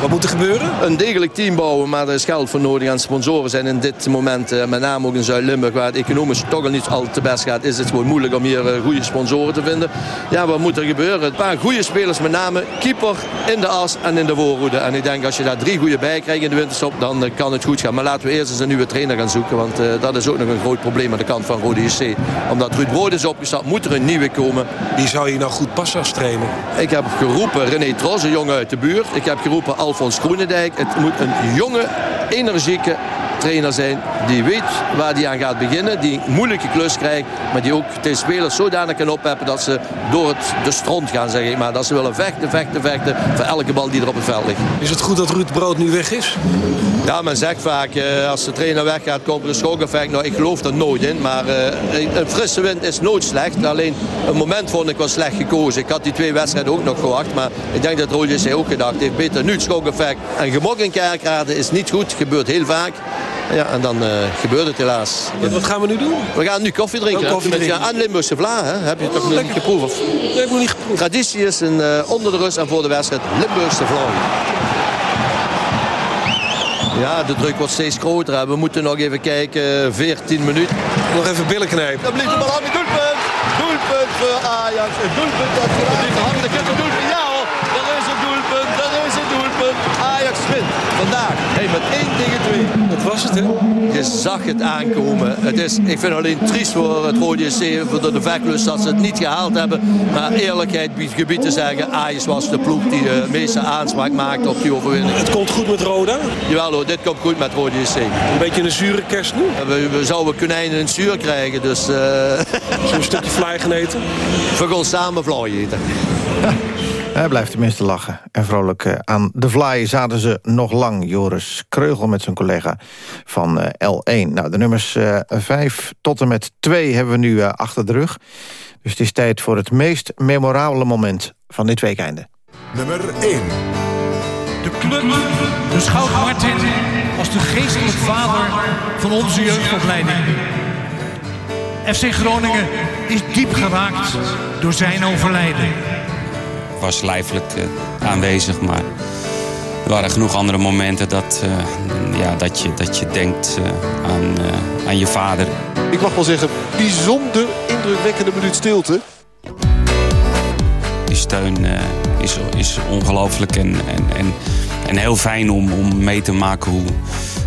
Wat moet er gebeuren? Een degelijk team bouwen, maar er is geld voor nodig. En sponsoren zijn in dit moment, uh, met name ook in Zuid-Limburg... waar het economisch toch al niet al te best gaat... is het gewoon moeilijk om hier uh, goede sponsoren te vinden. Ja, wat moet er gebeuren? Een paar goede spelers, met name keeper in de as en in de voorhoede. En ik denk als je daar drie goede bij krijgt in de winterstop... dan uh, kan het goed gaan. Maar laten we eerst eens een nieuwe trainer gaan zoeken. Want dat is ook nog een groot probleem aan de kant van Rode SC. Omdat Ruud Brood is opgestapt, moet er een nieuwe komen. Wie zou je nou goed passen als trainer? Ik heb geroepen René Tros, een jongen uit de buurt. Ik heb geroepen Alfons Groenendijk. Het moet een jonge, energieke trainer zijn die weet waar hij aan gaat beginnen. Die een moeilijke klus krijgt, maar die ook de spelers zodanig kan opheffen dat ze door het, de stront gaan, zeg ik maar. Dat ze willen vechten, vechten, vechten voor elke bal die er op het veld ligt. Is het goed dat Ruud Brood nu weg is? Ja, men zegt vaak, eh, als de trainer weggaat, komt er een schokeffect. Nou, ik geloof er nooit in, maar uh, een frisse wind is nooit slecht. Alleen, een moment vond ik wel slecht gekozen. Ik had die twee wedstrijden ook nog verwacht, maar ik denk dat Roger zich ook gedacht heeft, beter nu het schokeffect. En gemok in Kerkrade is niet goed, gebeurt heel vaak. Ja, en dan uh, gebeurt het helaas. Wat, wat, gaan we nu doen? We gaan nu koffie drinken. Oh, koffie drinken. Met, ja, aan Limburgse Vla, hè? heb je toch nog niet geproefd? Nee, heb ik nog niet geproefd. Traditie is een, uh, onder de rust en voor de wedstrijd Limburgse Vla. Ja, de druk wordt steeds groter. We moeten nog even kijken, 14 minuten. Nog even billen knijpen. Dan blijft de bal af, doelpunt! Doelpunt voor Ajax. Doelpunt dat handen kunnen doelpunt. Ja hoor, er is een doelpunt, er is een doelpunt. Vandaag. Hey, met 1 tegen 2. Dat was het, hè? Je zag het aankomen. Het is, ik vind het alleen triest voor het Rode SC, voor de veklust dat ze het niet gehaald hebben. Maar eerlijkheid biedt gebied te zeggen, Ajax was de ploeg die de meeste aanspraak maakte op die overwinning. Het komt goed met Roda? Jawel hoor, dit komt goed met Rode SC. Een beetje een zure kerst nu? We, we zouden konijnen in het zuur krijgen, dus... Uh... Zo'n stukje vlaai gaan eten? We gaan samen vlaai eten. Hij blijft tenminste lachen. En vrolijk eh, aan de vlaai zaten ze nog lang. Joris Kreugel met zijn collega van eh, L1. Nou, de nummers 5 tot en met 2 hebben we nu achter de rug. Dus het is tijd voor het meest memorabele moment van dit weekende. Nummer 1. De club beschouwt Martin als de geestelijk vader van onze jeugdopleiding. FC Groningen is diep geraakt door zijn overlijden. Was lijfelijk uh, aanwezig, maar er waren genoeg andere momenten dat, uh, ja, dat, je, dat je denkt uh, aan, aan je vader. Ik mag wel zeggen, bijzonder indrukwekkende minuut stilte. Steun is, is ongelooflijk en, en, en, en heel fijn om, om mee te maken hoe,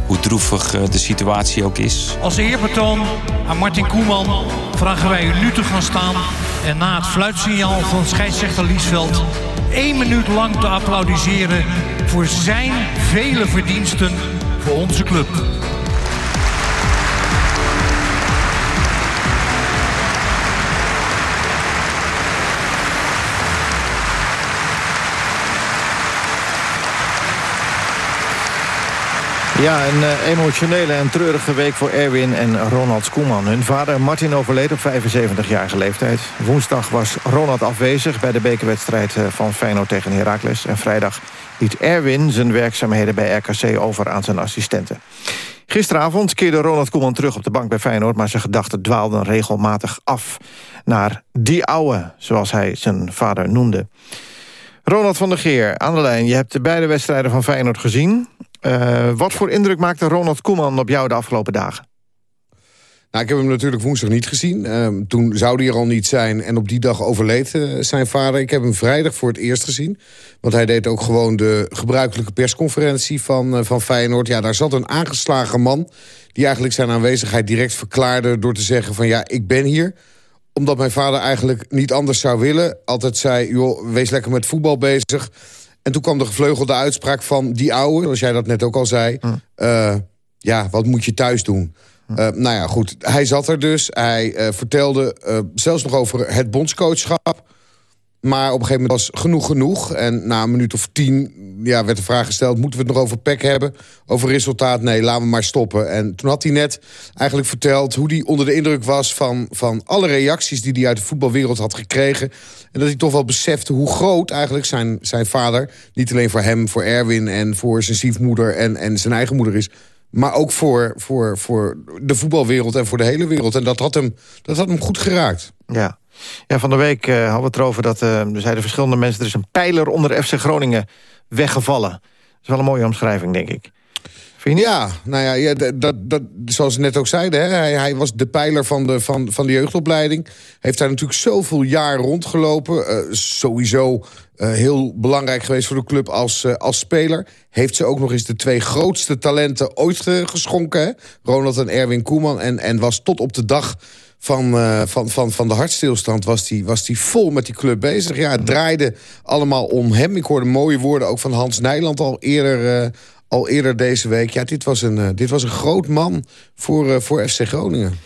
hoe droevig de situatie ook is. Als eerbetoon aan Martin Koeman vragen wij u nu te gaan staan... en na het fluitsignaal van scheidsrechter Liesveld... één minuut lang te applaudisseren voor zijn vele verdiensten voor onze club. Ja, een uh, emotionele en treurige week voor Erwin en Ronald Koeman. Hun vader Martin overleed op 75-jarige leeftijd. Woensdag was Ronald afwezig bij de bekerwedstrijd eh, van Feyenoord tegen Heracles. En vrijdag liet Erwin zijn werkzaamheden bij RKC over aan zijn assistenten. Gisteravond keerde Ronald Koeman terug op de bank bij Feyenoord... maar zijn gedachten dwaalden regelmatig af naar die ouwe, zoals hij zijn vader noemde. Ronald van der Geer, aan de lijn. Je hebt de beide wedstrijden van Feyenoord gezien. Uh, wat voor indruk maakte Ronald Koeman op jou de afgelopen dagen? Nou, ik heb hem natuurlijk woensdag niet gezien. Uh, toen zou hij er al niet zijn en op die dag overleed uh, zijn vader. Ik heb hem vrijdag voor het eerst gezien. Want hij deed ook gewoon de gebruikelijke persconferentie van, uh, van Feyenoord. Ja, daar zat een aangeslagen man die eigenlijk zijn aanwezigheid direct verklaarde... door te zeggen van ja, ik ben hier omdat mijn vader eigenlijk niet anders zou willen. Altijd zei, joh, wees lekker met voetbal bezig... En toen kwam de gevleugelde uitspraak van die ouwe, zoals jij dat net ook al zei. Uh, ja, wat moet je thuis doen? Uh, nou ja, goed. Hij zat er dus. Hij uh, vertelde zelfs nog over het bondscoachschap. Maar op een gegeven moment was genoeg genoeg. En na een minuut of tien ja, werd de vraag gesteld... moeten we het nog over PEC hebben? Over resultaat? Nee, laten we maar stoppen. En toen had hij net eigenlijk verteld hoe hij onder de indruk was... van, van alle reacties die hij uit de voetbalwereld had gekregen. En dat hij toch wel besefte hoe groot eigenlijk zijn, zijn vader... niet alleen voor hem, voor Erwin en voor zijn stiefmoeder en, en zijn eigen moeder is... maar ook voor, voor, voor de voetbalwereld en voor de hele wereld. En dat had hem, dat had hem goed geraakt. Ja. Ja, van de week uh, hadden we het erover dat uh, zeiden verschillende mensen... er is een pijler onder FC Groningen weggevallen. Dat is wel een mooie omschrijving, denk ik. Ja, nou ja, ja dat, dat, zoals we net ook zeiden... Hè, hij, was de pijler van de, van, van de jeugdopleiding. Heeft daar natuurlijk zoveel jaar rondgelopen. Uh, sowieso heel belangrijk geweest voor de club als, als speler. Heeft ze ook nog eens de twee grootste talenten ooit geschonken. Hè? Ronald en Erwin Koeman. En, en was tot op de dag van, uh, van, van, van de hartstilstand was hij was die vol met die club bezig. Ja, het draaide allemaal om hem. Ik hoorde mooie woorden ook van Hans Nijland al eerder, uh, al eerder deze week. Ja, dit was een, uh, dit was een groot man voor, voor FC Groningen.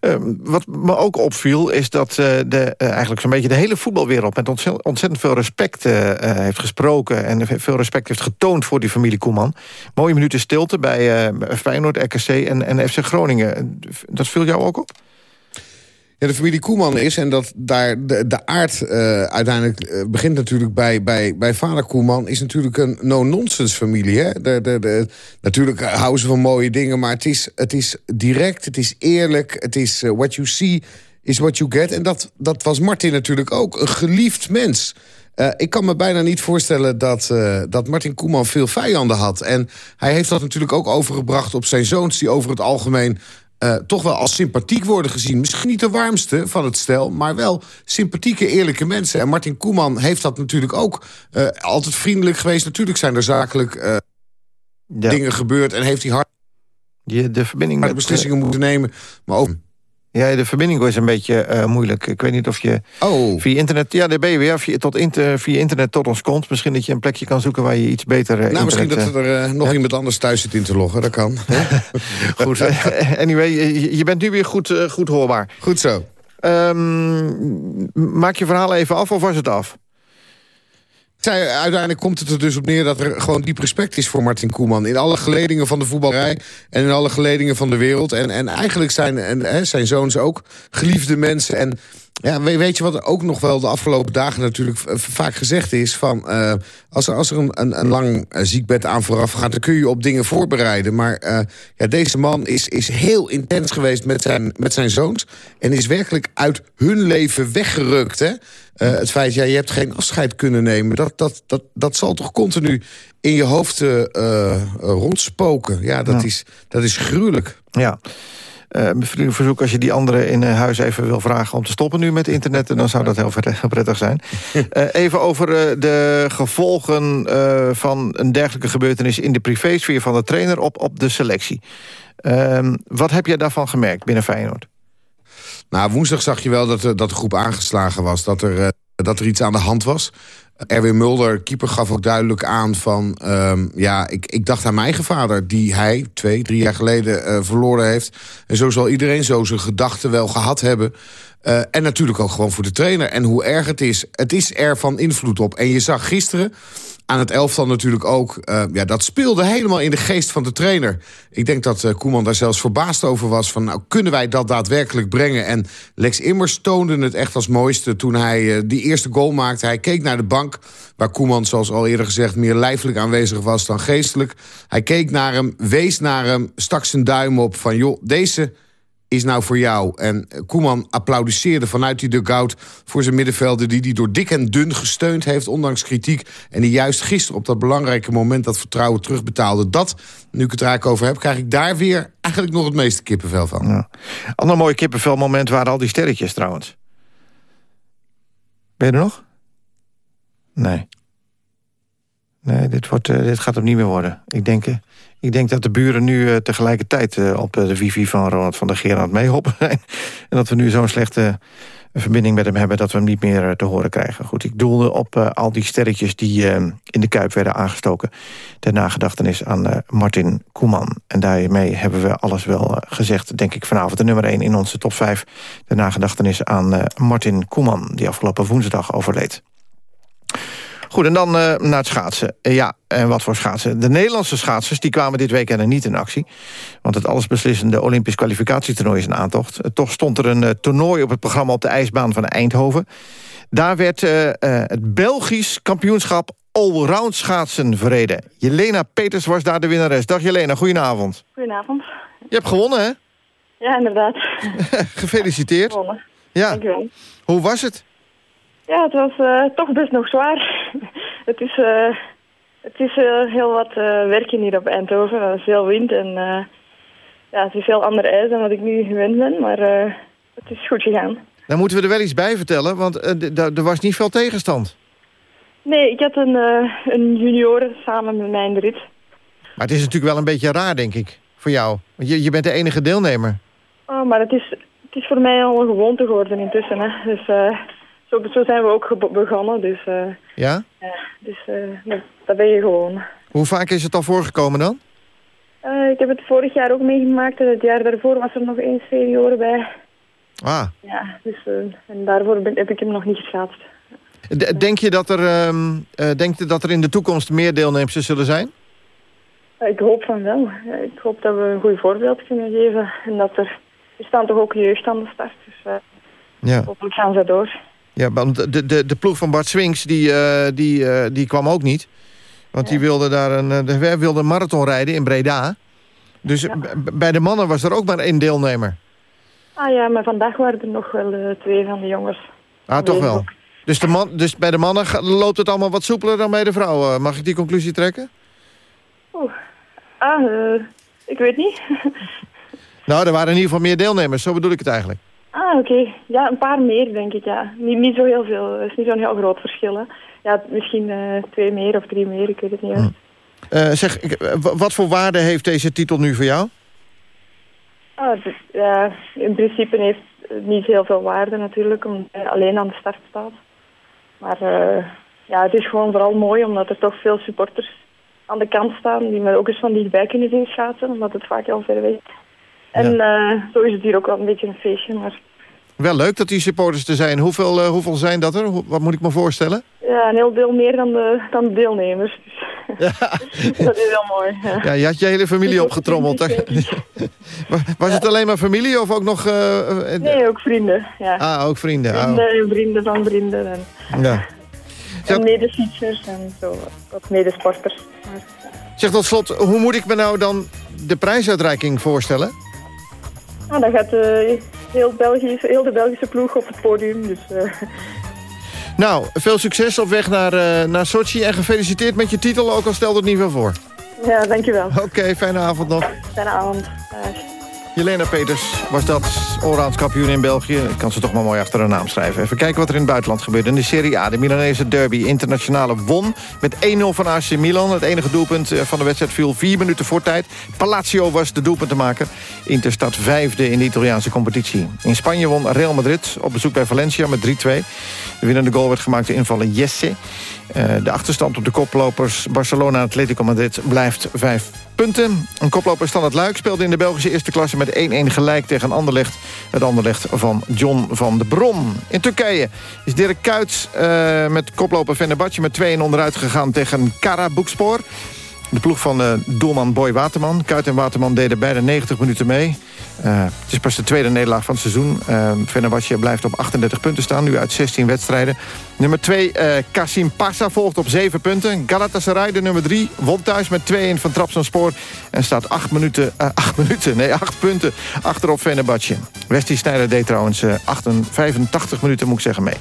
Ehm, wat me ook opviel is dat de, eigenlijk zo'n beetje de hele voetbalwereld... met ontzettend veel respect heeft gesproken... en veel respect heeft getoond voor die familie Koeman. Mooie minuten stilte bij Feyenoord, RKC en, en FC Groningen. Dat viel jou ook op? De familie Koeman is, en dat daar de, de aard uh, uiteindelijk uh, begint natuurlijk bij, bij, bij vader Koeman... is natuurlijk een no-nonsense familie. Hè? De, de, natuurlijk houden ze van mooie dingen, maar het is, het is direct, het is eerlijk... het is uh, what you see is what you get. En dat, dat was Martin natuurlijk ook, een geliefd mens... Ik kan me bijna niet voorstellen dat, dat Martin Koeman veel vijanden had. En hij heeft dat natuurlijk ook overgebracht op zijn zoons... die over het algemeen uh, toch wel als sympathiek worden gezien. Misschien niet de warmste van het stel, maar wel sympathieke, eerlijke mensen. En Martin Koeman heeft dat natuurlijk ook uh, altijd vriendelijk geweest. Natuurlijk zijn er zakelijk uh, ja. dingen gebeurd en heeft hij hard... Je, de verbinding met... beslissingen moeten nemen, maar ook... Ja, de verbinding is een beetje uh, moeilijk. Ik weet niet of je oh. via internet... Ja, daar ben je weer. Of je tot inter, via internet tot ons komt. Misschien dat je een plekje kan zoeken waar je iets beter... Uh, nou, misschien dat er uh, nog iemand anders thuis zit in te loggen. Dat kan. goed. anyway, je, je, bent nu weer goed, goed hoorbaar. Goed zo. Um, maak je verhaal even af of was het af? Zij, uiteindelijk komt het er dus op neer dat er gewoon diep respect is voor Martin Koeman. In alle geledingen van de voetbalrij en in alle geledingen van de wereld. En, en eigenlijk zijn en, hè, zijn zoons ook geliefde mensen. En ja, weet je wat er ook nog wel de afgelopen dagen natuurlijk vaak gezegd is? Van, uh, als er, als er een, een, een lang uh, ziekbed aan vooraf gaat... dan kun je op dingen voorbereiden. Maar uh, ja, deze man is, is heel intens geweest met zijn, met zijn zoons... en is werkelijk uit hun leven weggerukt. Hè? het feit, ja, je hebt geen afscheid kunnen nemen... dat, dat, dat, dat zal toch continu in je hoofd rondspoken. Ja, dat, ja. Is, dat is gruwelijk. Ja. Uh, verzoek als je die anderen in uh, huis even wil vragen om te stoppen nu met internet... dan zou dat heel prettig zijn. Uh, even over de gevolgen van een dergelijke gebeurtenis... in de privésfeer van de trainer op, op de selectie. Ehm, wat heb jij daarvan gemerkt binnen Feyenoord? Nou, woensdag zag je wel dat, dat de groep aangeslagen was. Dat er, dat er iets aan de hand was. Erwin Mulder, keeper, gaf ook duidelijk aan van... Um, ja, ik, ik dacht aan mijn eigen vader... die hij twee, drie jaar geleden uh, verloren heeft. En zo zal iedereen zo zijn gedachten wel gehad hebben. Uh, en natuurlijk ook gewoon voor de trainer. En hoe erg het is, het is er van invloed op. En je zag gisteren aan het elftal natuurlijk ook. Uh, ja, dat speelde helemaal in de geest van de trainer. Ik denk dat uh, Koeman daar zelfs verbaasd over was. Van, nou, kunnen wij dat daadwerkelijk brengen? En Lex Immers toonde het echt als mooiste toen hij uh, die eerste goal maakte. Hij keek naar de bank, waar Koeman, zoals al eerder gezegd... meer lijfelijk aanwezig was dan geestelijk. Hij keek naar hem, wees naar hem, stak zijn duim op van... joh, deze is nou voor jou. En Koeman applaudisseerde vanuit die dugout voor zijn middenvelder... die hij door dik en dun gesteund heeft, ondanks kritiek. En die juist gisteren op dat belangrijke moment dat vertrouwen terugbetaalde. Dat, nu ik het raak over heb, krijg ik daar weer eigenlijk nog het meeste kippenvel van. Ja. Ander mooi kippenvelmoment waren al die sterretjes trouwens. Ben je er nog? Nee. Nee, dit, wordt, uh, dit gaat hem niet meer worden. Ik denk, uh, ik denk dat de buren nu uh, tegelijkertijd op de wifi van Ronald van der Geer aan het meehoppen zijn. En dat we nu zo'n slechte verbinding met hem hebben... dat we hem niet meer te horen krijgen. Goed, ik doelde op al die sterretjes die in de Kuip werden aangestoken... ter nagedachtenis aan Martin Koeman. En daarmee hebben we alles wel gezegd, denk ik vanavond. De nummer 1 in onze top 5. De nagedachtenis aan Martin Koeman, die afgelopen woensdag overleed. Goed, en dan uh, naar het schaatsen. Uh, ja, en wat voor schaatsen? De Nederlandse schaatsers die kwamen dit weekend er niet in actie. Want het allesbeslissende Olympisch kwalificatietoernooi is een aantocht. Uh, toch stond er een toernooi op het programma op de ijsbaan van Eindhoven. Daar werd het Belgisch kampioenschap allround schaatsen verreden. Jelena Peters was daar de winnares. Dag Jelena, goedenavond. Goedenavond. Je hebt gewonnen, hè? Ja, inderdaad. Gefeliciteerd. Gewonnen. Ja. Dankjewel. Hoe was het? Ja, het was uh, toch best nog zwaar. het is, uh, het is uh, heel wat werken hier op Eindhoven. Er is veel wind en ja, het is heel ander ijs dan wat ik nu gewend ben. Maar het is goed gegaan. Dan moeten we er wel iets bij vertellen, want er was niet veel tegenstand. Nee, ik had een, een junior samen met mij in de rit. Maar het is natuurlijk wel een beetje raar, denk ik, voor jou. Want je, je bent de enige deelnemer. Oh, maar het is, het is voor mij al een gewoonte geworden intussen. Hè. Dus... Zo, zo zijn we ook begonnen, dus... Uh, ja? ja? Dus uh, daar ben je gewoon. Hoe vaak is het al voorgekomen dan? Uh, ik heb het vorig jaar ook meegemaakt en het jaar daarvoor was er nog één senioren bij. Ah. Ja, dus en daarvoor ben, heb ik hem nog niet geschaatst. D denk je dat er, um, denk je dat er in de toekomst meer deelnemers zullen zijn? ik hoop van wel. Ik hoop dat we een goed voorbeeld kunnen geven. En dat er, er staan toch ook jeugd aan de start. Dus ja. hopelijk gaan ze door. Ja, want de, de, de ploeg van Bart Swings, die, uh, die, uh, die kwam ook niet. Want die wilde daar een, eh, de, wilde een marathon rijden in Breda. Dus ja. bij de mannen was er ook maar één deelnemer. Ah ja, maar vandaag waren er nog wel uh, twee van de jongens. Ah, toch wel. Dus, de man, dus bij de mannen loopt het allemaal wat soepeler dan bij de vrouwen. Mag ik die conclusie trekken? Oeh. Ah, ik weet niet. nou, er waren in ieder geval meer deelnemers. Zo bedoel ik het eigenlijk. Ah, oké. Okay. Ja, een paar meer, denk ik, ja. Niet, niet zo heel veel. Het is niet zo'n heel groot verschil, hè. Ja, misschien uh, twee meer of drie meer, ik weet het niet. Hm. Uh, zeg, wat voor waarde heeft deze titel nu voor jou? Ah, dus, ja, in principe heeft het niet heel veel waarde natuurlijk, omdat hij alleen aan de start staat. Maar uh, ja, het is gewoon vooral mooi, omdat er toch veel supporters aan de kant staan, die me ook eens van dichtbij kunnen zien schaatsen, omdat het vaak al ver weg is. En ja. uh, zo is het hier ook wel een beetje een feestje. Maar... Wel leuk dat die supporters er zijn. Hoeveel, uh, hoeveel zijn dat er? Wat moet ik me voorstellen? Ja, een heel deel meer dan de, dan de deelnemers. Dus, dat is heel mooi. Ja. Ja, je had je hele familie opgetrommeld. Was het alleen maar familie of ook nog... eh, eh, Nee, ook vrienden. Ja. Ah, ook vrienden. ah. Vrienden en vrienden van vrienden. En, Ja. en medefietsers en zo. Wat medesporters. Maar, Zeg tot slot, hoe moet ik me nou dan de prijsuitreiking voorstellen? Nou, dan gaat eh, heel, België, heel de Belgische ploeg op het podium. Dus eh, Nou, veel succes op weg naar, eh, naar Sochi en gefeliciteerd met je titel, ook al stelt het niet veel voor. ja, dankjewel. Oké, fijne avond nog. Fijne avond. Dag. Jelena Peters was dat allround kampioen in België. Ik kan ze toch maar mooi achter haar naam schrijven. Even kijken wat er in het buitenland gebeurde. In de Serie A, de Milanese derby internationale won... met 1-0 van AC Milan. Het enige doelpunt eh, van de wedstrijd viel vier minuten voor tijd. Palacio was de doelpuntenmaker. Inter staat vijfde in de Italiaanse competitie. In Spanje won Real Madrid op bezoek bij Valencia met 3-2. De winnende goal werd gemaakt door invaller Jesse. Eh, de achterstand op de koplopers Barcelona Atletico Madrid blijft vijf punten. Een koploper Standard Luik speelde in de Belgische eerste klasse met 1-1 gelijk tegen Anderlecht. Het Anderlecht van John van de Bron. In Turkije is Dirk Kuyt eh, met koploper Fenerbahce met 2-1 onderuit gegaan tegen Karabukspor. De ploeg van eh, doelman Boy Waterman. Kuit en Waterman deden beide 90 minuten mee. Eh, het is pas de tweede nederlaag van het seizoen. Uh, Fenerbahce blijft op 38 punten staan, nu uit 16 wedstrijden. Nummer 2, eh Kasim volgt op 7 punten. Galatasaray, de nummer 3, won thuis met 2-1 van Trabzonspor... en staat 8 minuten, eh 8 minuten, nee, 8 punten achterop Fenerbahce. Westie Sneijder deed trouwens eh 88, 85 minuten, moet ik zeggen, mee.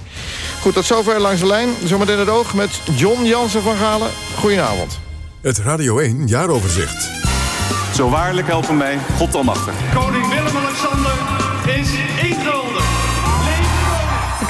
Goed, tot zover langs de lijn. Zometeen het oog met John Jansen van Galen. Goedenavond. Het Radio 1 jaaroverzicht. Zo waarlijk helpen mij, God almachtig. Koning Willem-Alexander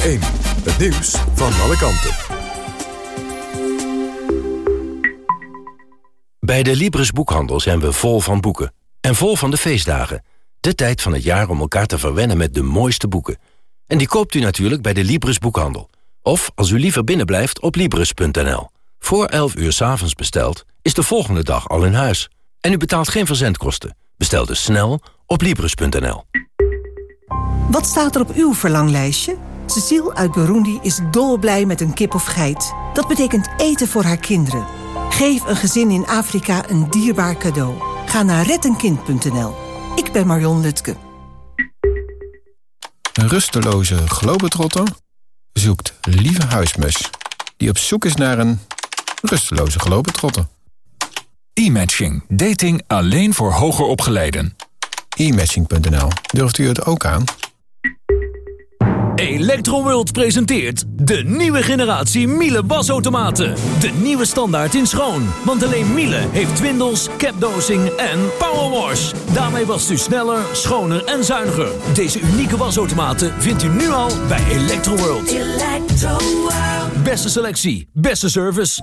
1. Het nieuws van alle kanten. Bij de Libris Boekhandel zijn we vol van boeken. En vol van de feestdagen. De tijd van het jaar om elkaar te verwennen met de mooiste boeken. En die koopt u natuurlijk bij de Libris Boekhandel. Of, als u liever binnenblijft, op Libris.nl. Voor 11 uur s'avonds besteld, is de volgende dag al in huis. En u betaalt geen verzendkosten. Bestel dus snel op Libris.nl. Wat staat er op uw verlanglijstje? Cecile uit Burundi is dolblij met een kip of geit. Dat betekent eten voor haar kinderen. Geef een gezin in Afrika een dierbaar cadeau. Ga naar rettenkind.nl. Ik ben Marion Lutke. Een rusteloze globetrotter zoekt lieve huismus... die op zoek is naar een rusteloze globetrotter. E-matching. Dating alleen voor hoger opgeleiden. E-matching.nl. Durft u het ook aan? Electroworld presenteert de nieuwe generatie Miele wasautomaten. De nieuwe standaard in schoon. Want alleen Miele heeft twindels, capdosing en powerwash. Daarmee wast u sneller, schoner en zuiniger. Deze unieke wasautomaten vindt u nu al bij Electroworld. Beste selectie, beste service.